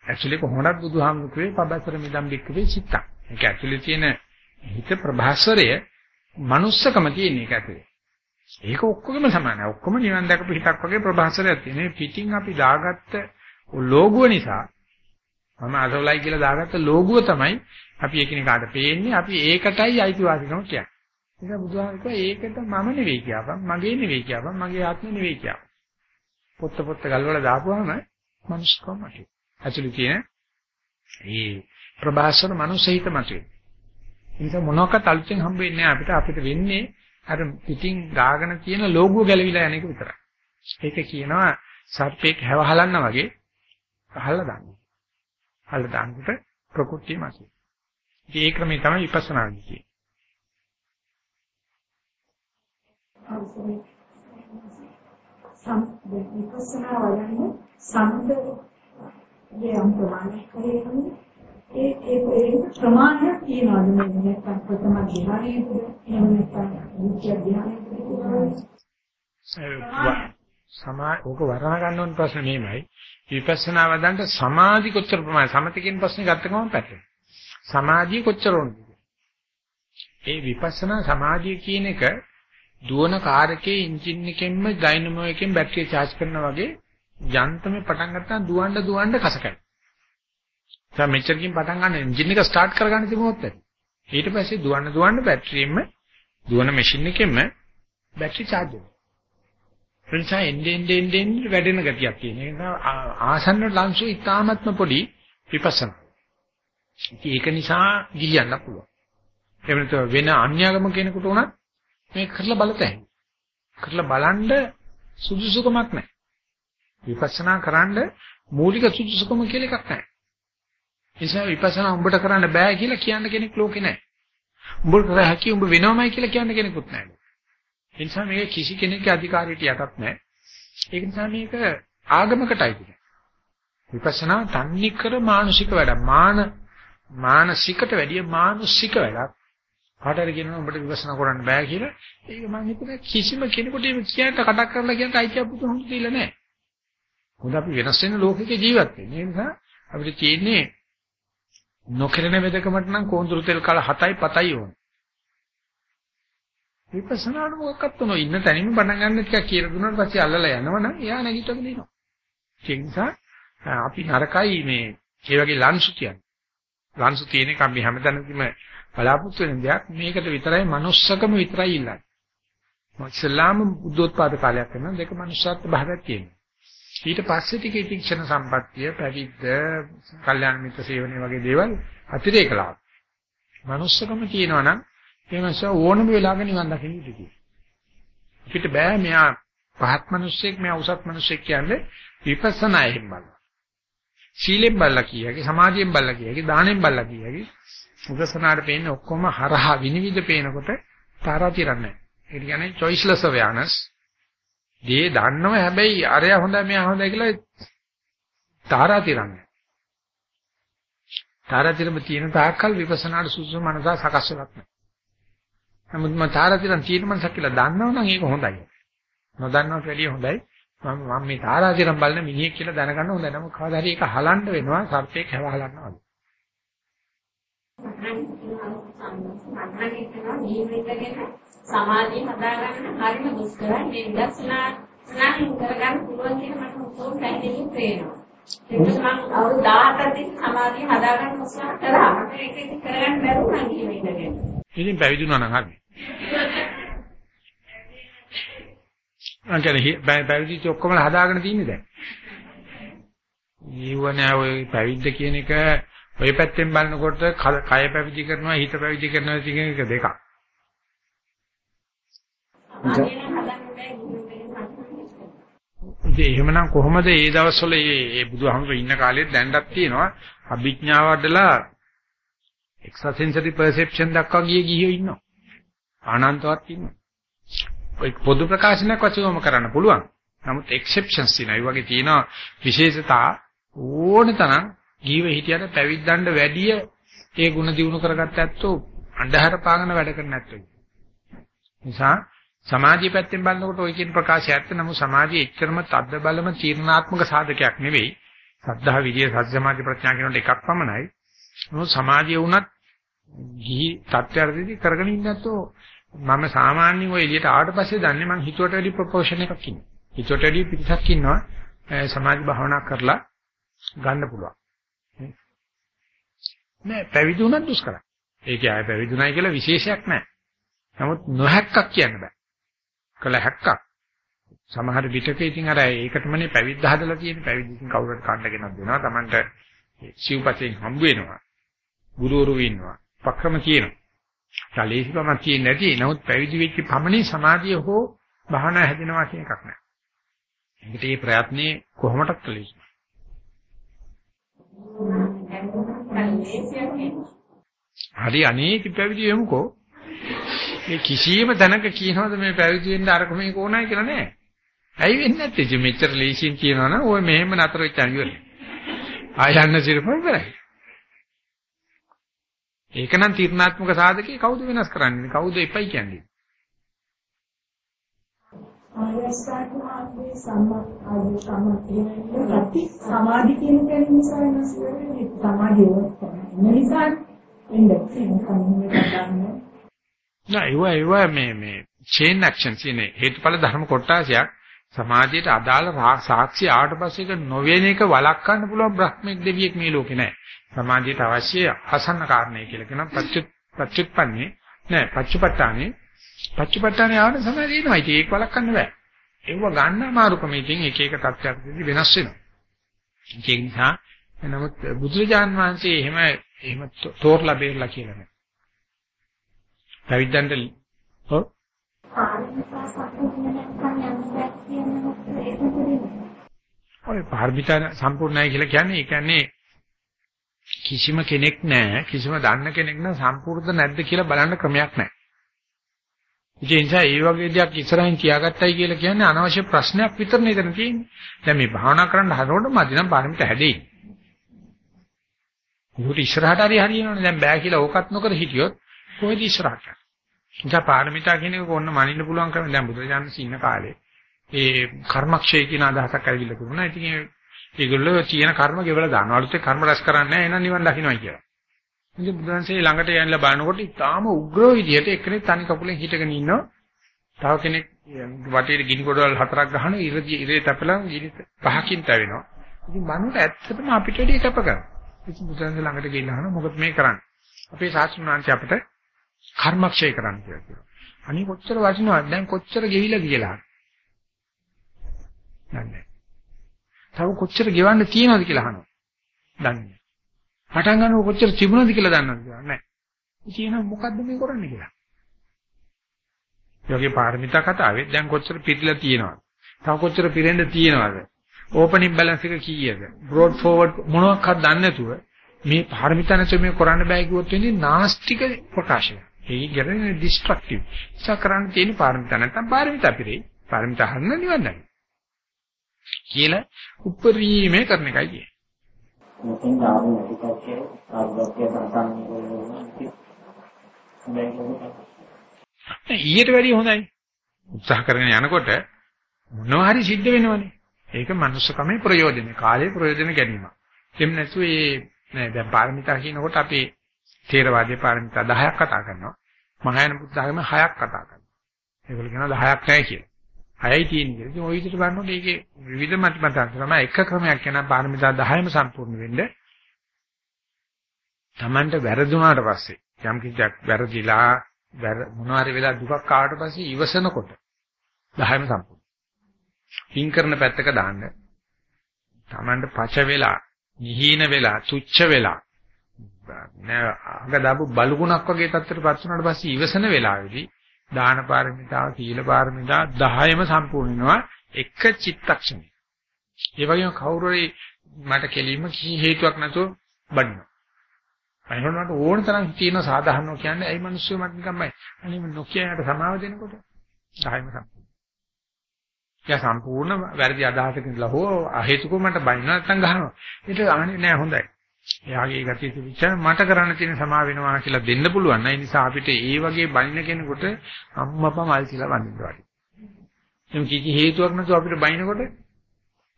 ඇක්චුලි කොහොමද බුදුහාමුදුරුවෝ පබසර මිදම් බික්කවේ චිත්තං. ඒක ඇක්චුලි තියෙන හිත ප්‍රභාස්වරය මනුස්සකම තියෙන එක ඇතුලේ. ඒක ඔක්කොගෙම සමානයි. ඔක්කොම නිවන් දැකපු හිතක් වගේ ප්‍රභාස්වරයක් තියෙන. මේ පිටින් අපි දාගත්ත ලෝගුව නිසා මම අසවලයි කියලා දාගත්ත ලෝගුව තමයි අපි එකිනෙකාට පේන්නේ. අපි ඒකටයි අයිතිවාසිකම කියන්නේ. ඒක බුදුහාමුදුරුවෝ ඒකට මම නෙවෙයි කියපන්, මගේ නෙවෙයි කියපන්, මගේ ආත්මෙ නෙවෙයි කියපන්. පොත්ත පොත්ත ගල්වල දාපුවාම මනුස්සකම මතුවේ. ඇතුළේ තියෙන මේ ප්‍රභාසන මනුස්සහිත මතුවේ. ඒ නිසා මොනවාකට අලුතෙන් හම්බ වෙන්නේ අපිට අපිට වෙන්නේ අර පිටින් ගාගෙන තියෙන ලෝගෝ ගැලවිලා යන එක විතරයි. ඒක කියනවා සර්පෙක් හැවහලන්න වගේ අහලා දාන්න. අහලා දාන්නකොට ප්‍රകൃතිය මතුවේ. ඉතින් ඒ ක්‍රමේ තමයි විපස්සනා කියන්නේ. සම් විපස්සනා වඩන්නේ සම්ද යම් ප්‍රමාණයක් හරියන්නේ ඒ ඒ ඒ ප්‍රමාණයක් තියනවාද මේ නැත්නම් ප්‍රථම ධ්‍යානයේද එහෙම නැත්නම් මුඛ්‍ය ධ්‍යානයේද සමා ඕක වරණ ගන්න ඕන ප්‍රශ්න මෙහෙමයි විපස්සනා වදන්ට සමාධි කොච්චර ප්‍රමාණය සමතකින් ප්‍රශ්නේ ගත්ත ගමන් පැටලෙනවා. සමාධිය කොච්චර ඕනද? ඒ විපස්සනා සමාධිය කියන එක දුවන කාර් එකේ එන්ජින් එකෙන්ම ඩයිනමෝ එකෙන් බැටරිය charge කරනවා වගේ යන්ත්‍රෙම පටන් ගත්තා දුවන්න දුවන්න කසකයි. දැන් මෙච්චරකින් පටන් ගන්න එන්ජින් එක ස්ටාර්ට් කරගන්න තිබුණොත් ඇති. ඊට පස්සේ දුවන්න දුවන්න බැටරියෙම දුවන මැෂින් එකෙම බැටරි charge වෙනවා. එනිසා එන්නේ එන්නේ එන්නේ වැඩෙන ගතියක් තියෙන. ඒ නිසා ආසන්න ලංශු ඉතාමත්ම පොඩි විපස්සනා. ඒක නිසා ගියන්න පුළුවන්. එහෙම නැත්නම් වෙන අන්‍යගම කෙනෙකුට උනත් මේක කරලා බලතැයි. කරලා බලන්න සුදුසුකමක් නැහැ. විපස්සනා කරන්න මූලික සුදුසුකම කියලා එකක් නැහැ. ඒ නිසා විපස්සනා උඹට කරන්න බෑ කියලා කියන්න කෙනෙක් ලෝකේ නැහැ. උඹට කර හැකි උඹ වෙනවමයි කියලා කියන්න කෙනෙකුත් නැහැ. ඒ නිසා මේක කිසි කෙනෙක්ගේ අධිකාරියට යටත් නැහැ. ඒක නිසා මේක ආගමකටයි කියන්නේ. විපස්සනා තන්නේ කර මානසික වැඩ. මාන මානසිකට වැඩිය මානුෂික වැඩක්. කාටද කියනවා උඹට විපස්සනා කරන්න බෑ කියලා. ඒක මම හිතන්නේ කිසිම කෙනෙකුට එහෙම කියන්න කටක් කරලා කියන්න අයිතිය බුදුහාමුදුරු දෙilla නැහැ. මොකද අපි වෙනස් වෙන ලෝකෙක ජීවත් වෙන්නේ. ඒ නිසා අපිට තියෙන්නේ නොකරන වෙදකමට නම් කෝඳුරු තෙල් කල 7යි 7යි ඕන. විපස්සනාට මොකක්වත් උනෝ ඉන්න තැනින්ම පටන් ගන්න ටිකක් කියලා දුන්නාට පස්සේ අල්ලලා යනවනම් එයා නැගිටගෙන ඉනවා. ඒ නිසා අපි නරකයි මේ ඒ වගේ ලන්සු කියන්නේ. ලන්සු තියෙන එක අපි හැමතැනදීම බලාපොරොත්තු වෙන දෙයක් මේකට විතරයි manussකම විතරයි ඉල්ලන්නේ. ඉස්ලාම බුද්ධෝත්පාද කාලයක් වෙනවා දෙක manussත්ව භාගයක් තියෙනවා. ඊට පස්සේ ටික ඉතික්ෂණ සම්පත්තිය, පැවිද්ද, කල්යාණ මිත්‍ර සේවනයේ වගේ දේවල් අතිරේක ලාභ. manussකම තියෙනවා නම් ඒ මාස ඕනම වෙලාවක නිවන් දකින්න ඉතියි. අපිට බෑ මෙයා පහත් මිනිස්සෙක් මෙයා උසත් මිනිස්සෙක් කියන්නේ විපස්සනායෙන් බලන. සීලෙන් බලලා කියකි, සමාධියෙන් බලලා කියකි, දානෙන් බලලා කියකි. විපස්සනාට පේන්නේ ඔක්කොම හරහා විනිවිද පේනකොට තාරා තිරන්නේ. ඒ කියන්නේ choiceless awareness. දේ දන්නව හැබැයි අරයා හොඳයි මෙයා හොඳයි කියලා තාරා තිරන්නේ. තාරා තිරම තියෙන තාක්කල් විපස්සනාට සුසු මනස සකස් වෙලක් නැහැ. නමුත් මම තාරා තිරන් තියෙන මනසක් කියලා දන්නවනම් ඒක හොඳයි. නොදන්නවට වැඩිය හොඳයි. මම මම මේ තාරා තිරන් බලන මිනිහෙක් කියලා දැනගන්න හොඳයි. නමුත් කවදා හරි ඒක හලන්න වෙනවා සර්පෙක් හැව හලන්නවා. සමාධිය හදාගන්න හරිම දුෂ්කරයි. මේ විදර්ශනා නම් කරගන්න පුළුවන් කියන මට උතුම් පැහැදිලිව පේනවා. ඒක මම අවුරුදු 17 සමාධිය හදාගන්න උත්සාහ කරා. මට ඒක ඉතින් කරගන්න බැරුව නම් කියන ඉඳගෙන. ඉතින් පැවිදුණා නම් හරි. අන්කනේ පැවිදිච්ච ඔක්කොම හදාගෙන තින්නේ දැන්. ඊවනේ ඔය පැවිද්ද කියන එක ඔය පැත්තෙන් බලනකොට කය පැවිදි කරනවා හිත පැවිදි කරනවා කියන එක දෙකක්. ඉතින් එහෙමනම් කොහොමද මේ දවස්වල මේ මේ බුදුහාමුදුරු ඉන්න කාලෙත් දැන්නක් තියෙනවා අභිඥාව වඩලා එක්ස්ට්‍රාසෙන්සරි පර්සෙප්ෂන් දක්වා ගිය ගියෝ ඉන්නවා. ආනන්තවත් ඉන්නවා. ඔය පොදු ප්‍රකාශනයක් වශයෙන්ම කරන්න පුළුවන්. නමුත් එක්සෙප්ෂන්ස් තියෙනවා. ඒ වගේ තියෙනවා විශේෂතා ඕන තරම් ජීව හිටියට පැවිද්දන්ට වැඩිය ඒ ಗುಣ දිනු කරගත්ත ඇත්තෝ අන්ධහර පාගන වැඩ කරන ඇත්තෝ. නිසා සමාජීය පැත්තෙන් බලනකොට ඔය කියන ප්‍රකාශය ඇත්ත නමුත් සමාජයේ එච්චරම තද්ද බලම තීර්ණාත්මක සාධකයක් නෙවෙයි. සද්ධා විරිය සත්‍ය සමාධි ප්‍රඥා කියනකොට එකක් පමණයි. නමුත් සමාජයේ වුණත් ගිහි තත්ත්වයටදී කරගෙන ඉන්නතෝ මම සාමාන්‍යයෙන් ඔය එළියට ආවට පස්සේ දන්නේ මං හිතුවට වැඩි ප්‍රොපෝෂන් එකක් ඉන්නවා. හිතුවට වැඩි පිටසක් ඉන්නවා සමාජ භාවනා කරලා ගන්න පුළුවන්. නෑ පැවිදි වුණත් දුෂ්කරයි. ඒකේ ආය පැවිදුණයි කියලා විශේෂයක් නෑ. නමුත් නොහැක්කක් කියන්න බෑ. කළ හැක්කක්. සමහර විටක ඉතින් අර ඒකටමනේ පැවිද්ද හදලා තියෙන පැවිදිකින් කවුරුත් කණ්ඩ ගෙනත් දෙනවා. Tamanට සිව්පතෙන් හම්බ වෙනවා. ගුරුවරු ඉන්නවා. පක්‍රම කියනවා. සැලේසිකමක් තියෙන්නේ නැති. නමුත් පැවිදි වෙච්ච පමණින් සමාධිය හෝ භාවනා හැදෙනවා කියන එකක් නෑ. ඒකට මේ ප්‍රයත්නේ කොහොමදත් කළ යුතුයි. හරි අනේක පැවිදි වෙමුකෝ. මේ කිසියම් තැනක කියනවාද මේ පැවිදි වෙන්න අරක මේක ඕනයි කියලා නෑ. ඇයි වෙන්නේ නැත්තේ? ඉතින් මෙච්චර ලේසියෙන් කියනවනම් ඔය මෙහෙම නතර වෙච්ච අනිවල. ආයන්න සිරපොල් කරයි. ඒක නම් තීර්ණාත්මක සාධකේ කවුද වෙනස් කරන්නේ? කවුද එපයි කියන්නේ? ආයස්ථාතුමාගේ සම්මා ආදී සම්මතියෙන්නේ සමාධි කියන කෙනෙක් නිසා වෙනස් වෙන්නේ සමාධිය වෙන නිසා ඉන්ඩෙක්ස් එක කන්නේ ගන්න. නෑ ඒව ඒව මේ මේ චේන් ඇක්ෂන්ස් ඉන්නේ හේතුඵල ධර්ම කොටාසියක්. සමාජයට අදාළ සාක්ෂි ආවට පස්සේ ඒක නොවන එක වළක්වන්න පුළුවන් බ්‍රහ්මික දෙවියෙක් මේ ලෝකේ නෑ. සමාජයට අවශ්‍ය ආසන්න කාරණේ කියලා කියනවා. පච්චුත් පච්චුත්පන්නේ නෑ පච්චුපට්ඨානේ පච්චපට්ඨානේ ආවන සමාධිය එනවා. ඉතින් ඒක වළක්වන්න බෑ. ඒව ගන්න අමාරුකම ඉතින් එක එක තත්ත්වයකදී වෙනස් වෙනවා. ඒක නිසා නමුත් බුදුරජාන් වහන්සේ එහෙම එහෙම තෝරලා බේරලා කියලා නෑ. පැවිද්දන්ට ඔව් ඔය පාර්මිතා සම්පූර්ණයි කියලා කියන්නේ ඒ කියන්නේ කිසිම කෙනෙක් නැහැ කිසිම දන්න කෙනෙක් නම් සම්පූර්ණද නැද්ද කියලා බලන්න ක්‍රමයක් නැහැ. ඒ නිසා ඒ වගේ දෙයක් ඉස්සරහින් තියාගත්තයි කියලා කියන්නේ අනවශ්‍ය ප්‍රශ්නයක් විතර නේද තියෙන්නේ. දැන් මේ භාවනා කරන්න හදනකොට මදි නම් පාරමිත හැදෙයි. උකට ඉස්සරහට හරි හරියනවනේ. දැන් බෑ කියලා ඕකත් නොකර හිටියොත් කොහෙද ඉස්සරහට? නිසා පාරමිතා කියන එක ඕන්න මනින්න පුළුවන් කරන දැන් බුදුරජාණන් ඉන්න කාලේ ඒ කර්මක්ෂය කියන අදහසක් ඇවිල්ලා තිබුණා. ඉතින් ඒගොල්ලෝ තියෙන කර්ම ගෙවලා දානවා. අලුතෙන් කර්ම රැස් කරන්නේ නැහැ. එහෙනම් නිවන් දකින්නයි කියලා. ඉතින් බුදුන්සේ ළඟට යන්නලා බලනකොට ඉතාලම උග්‍ර විදියට එක්කෙනෙක් තනි කකුලෙන් හිටගෙන ඉන්නවා. තව කෙනෙක් වටේට ගිනි ගොඩවල් හතරක් ගහන ඉරදී ඉරේ තැපලා ගිනි පහකින් තැවෙනවා. ඉතින් මනුට ඇත්තටම අපිට වැඩි කැප කරනවා. ඉතින් බුදුන්සේ ළඟට ගිහිල්ලා අහනවා මොකද මේ කරන්නේ? අපේ ශාස්ත්‍රඥාන්ති අපිට කර්මක්ෂය කරන්න කියලා කියනවා. අනික කොච්චර වටිනවද? දැන් කොච්චර ගෙවිලා කියලා. දන්නේ තව කොච්චර ගෙවන්න තියෙනවද කියලා අහනවා. දන්නේ පටන් ගන්නකොට කොච්චර තිබුණද කියලා දන්නවද කියලා නැහැ. ඉතින් මොකද්ද මේ කරන්නේ කියලා. යෝගේ පාරමිතා කතාවේ දැන් කොච්චර පිළිලා තියෙනවද? තව කොච්චර පිරෙන්න තියෙනවද? ඕපනින් බැලන්ස් එක කීයද? බ්‍රෝඩ් ෆෝවර්ඩ් මොනවාක්වත් දන්නේ නැතුව මේ පාරමිතා නැතුව මේ කරන්න බෑ කිව්වොත් වෙන්නේ නාස්තික ප්‍රකාශය. ඒ කියන්නේ ඩිස්ට්‍රක්ටිව්. ඒක කරන්න තියෙන පාරමිතා නැත්නම් පාරමිතා පිරෙයි. පාරමිතා හරින නිවන් නැහැ. කියලා උපරිමේ කරන එකයි කියන්නේ. මෙතෙන් ආවේ නැති කච්චේ ආර්ධක්‍ය සංසම්පූර්ණ වෙනවා. ඊට වැඩිය හොඳයි. උත්සාහ කරගෙන යනකොට මොනවා හරි සිද්ධ වෙනවනේ. ඒක මනුස්සකමේ ප්‍රයෝජනේ. කාලේ ප්‍රයෝජන ගැනීම. එම් නැතු ඒ නෑ දැන් පාරමිතා කියනකොට අපි තේරවාදී පාරමිතා 10ක් කතා කරනවා. මහායාන බුද්ධ ධර්ම 6ක් කතා කරනවා. ඒගොල්ලෝ කියනවා 10ක් නැහැ කියලා. 6යි තියෙන්නේ. ඉතින් ওই විදිහට බලනකොට ඒකේ විවිධ මත මතයන් තමයි එක ක්‍රමයක් යන පාරමිතා 10ම සම්පූර්ණ වෙන්න. Tamanට වැරදුනාට පස්සේ යම් කිසියක් වැරදිලා මොනවාරි වෙලා දුකක් ආවට පස්සේ ඉවසනකොට 10ම සම්පූර්ණ. පින් කරන පැත්තක දාන්න. Tamanට පච වෙලා, නිහීන වෙලා, තුච්ච වෙලා නෑ අඟ දාපු බලුගුණක් වගේ තත්ත්වයකටපත් වුණාට පස්සේ ඉවසන වෙලාවේදී දාන පාරමිතා, සීල පාරමිතා 10ම සම්පූර්ණ වෙනවා එක චිත්තක්ෂණේ. ඒ වගේම කවුරුරි මට කෙලින්ම කිසි හේතුවක් නැතුව බඩනවා. අයිනොනට ඕන තරම් තියෙන සාධාරණව කියන්නේ ඇයි මිනිස්සු මට නිකම්මයි. අනේ මම නොකියනට සමාව දෙනකොට 10ම සම්පූර්ණ. යා සම්පූර්ණ වැරදි අදහසකින් ඉඳලා හෝ අහේතුකව මට බයින්න නැත්තම් ගහනවා. ඒක අහන්නේ නෑ හොඳයි. එයාගේ ගතිය තිබිච්චා මට කරන්න තියෙන සමා වෙනවා කියලා දෙන්න පුළුවන්. ඒ නිසා අපිට ඒ වගේ බයින්න කෙනෙකුට අම්මපා මල් කියලා වඳින්න වගේ. එම් කිසි හේතුවක් නැතුව අපිට බයින්නකොට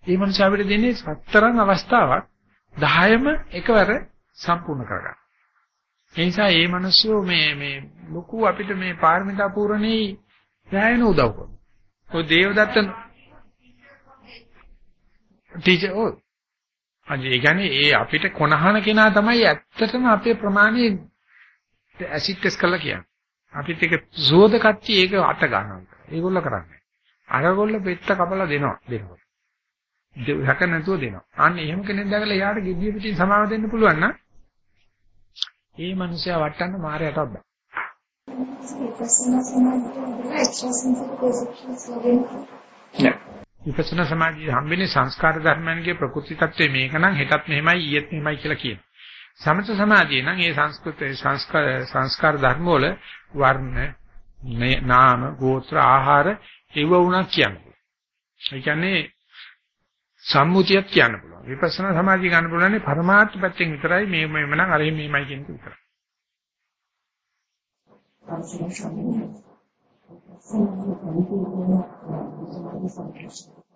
ඒ මනුස්සය අපිට දෙන්නේ සතරන් අවස්ථාවක් 10ම එකවර සම්පූර්ණ කරගන්න. ඒ නිසා මේ මනුස්සයෝ මේ මේ ලොකු අපිට මේ පාරමිතා පූර්ණේ දැයන උදව් කරනවා. ඔය දේවදත්ත ටීචර් ඔය අද ඒ කියන්නේ ඒ අපිට කොනහන කෙනා තමයි ඇත්තටම අපේ ප්‍රමාණය ඇසිඩ් ටෙස්ට් කරලා කියන්නේ. අපිත් ඒක සෝද කට්ටිය ඒක අත ගන්නවා. ඒගොල්ලෝ කරන්නේ. අරගොල්ල පෙත්ත කපලා දෙනවා දෙනවා. දෙයක් නැතුව දෙනවා. අන්න එහෙම කෙනෙක් දැකලා එයාට gediya පිටින් සමාව දෙන්න පුළුවන් නම් ඒ මනුස්සයා වටන්න මායයටවත් බෑ. නෑ. විපස්සනා සමාධිය හම්බෙන්නේ සංස්කාර ධර්මයන්ගේ ප්‍රකෘති తත්වය මේක නම් හෙටත් මෙහෙමයි ඊයේත් මෙහෙමයි කියලා කියනවා. සමථ සමාධිය නම් ඒ සංස්කෘත සංස්කාර සංස්කාර ධර්ම වල වර්ණ නාම ගෝත්‍ර ආහාර ඒව වුණා කියන්නේ. ඒ කියන්නේ සම්මුතියක් කියන්න පුළුවන්. විපස්සනා සමාධිය ගන්න පුළුවන්නේ පරමාර්ථ පැත්තෙන් විතරයි මේ මෙම නම් අර මෙහෙමයි කියන එක විතරයි.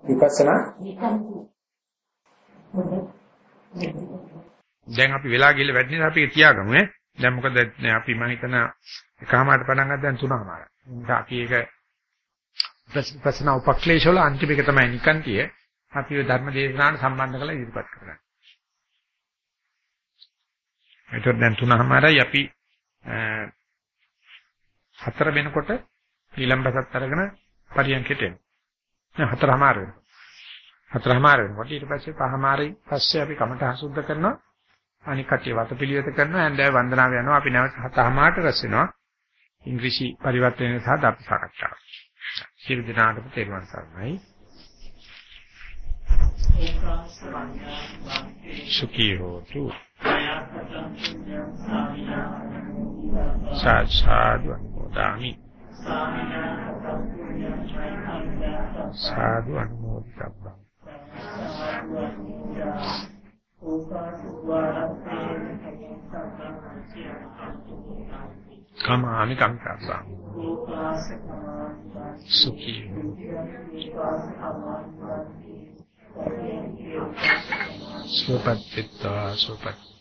විපස්සනා? දැන් අපි වෙලා ගිහලා වැඩි නිසා අපි තියාගමු ඈ. දැන් මොකද අපි මම හිතන එකමාරට පටන් ගත්තා දැන් තුනමාරයි නිසා අපි ඒක ප්‍රශ්න උපක්ලේශ වල අන්තිම එක තමයි නිකන්තිය අපි ධර්ම දේශනාවට සම්බන්ධ කරලා ඉදිරිපත් කරන්නේ එතකොට දැන් තුනමාරයි අපි හතර වෙනකොට ඊළම්බසත් අරගෙන පරියන්කෙට එනවා. දැන් හතරමාර වෙනවා. හතරමාර වෙනකොට ඊට පස්සේ පහමාරයි පස්සේ අපි කමඨහ සුද්ධ කරනවා. අනික කටිය වතපිලිවෙත කරනවා. ඇන්දෑ වන්දනාව යනවා. අපි නැවත හතමාරට රැස් වෙනවා. ඉංග්‍රීසි පරිවර්තනය සහ දාපි සාකච්ඡාව. සියලු දෙනාටම තෙරුවන් සරණයි. සුඛී හෝතු. සාසාදු අනුමෝදාමි. සාදු අනුමෝදිතබ්බං කමාමි කම්කබ්බං සුඛී සුපත්තිත්වා සුපත්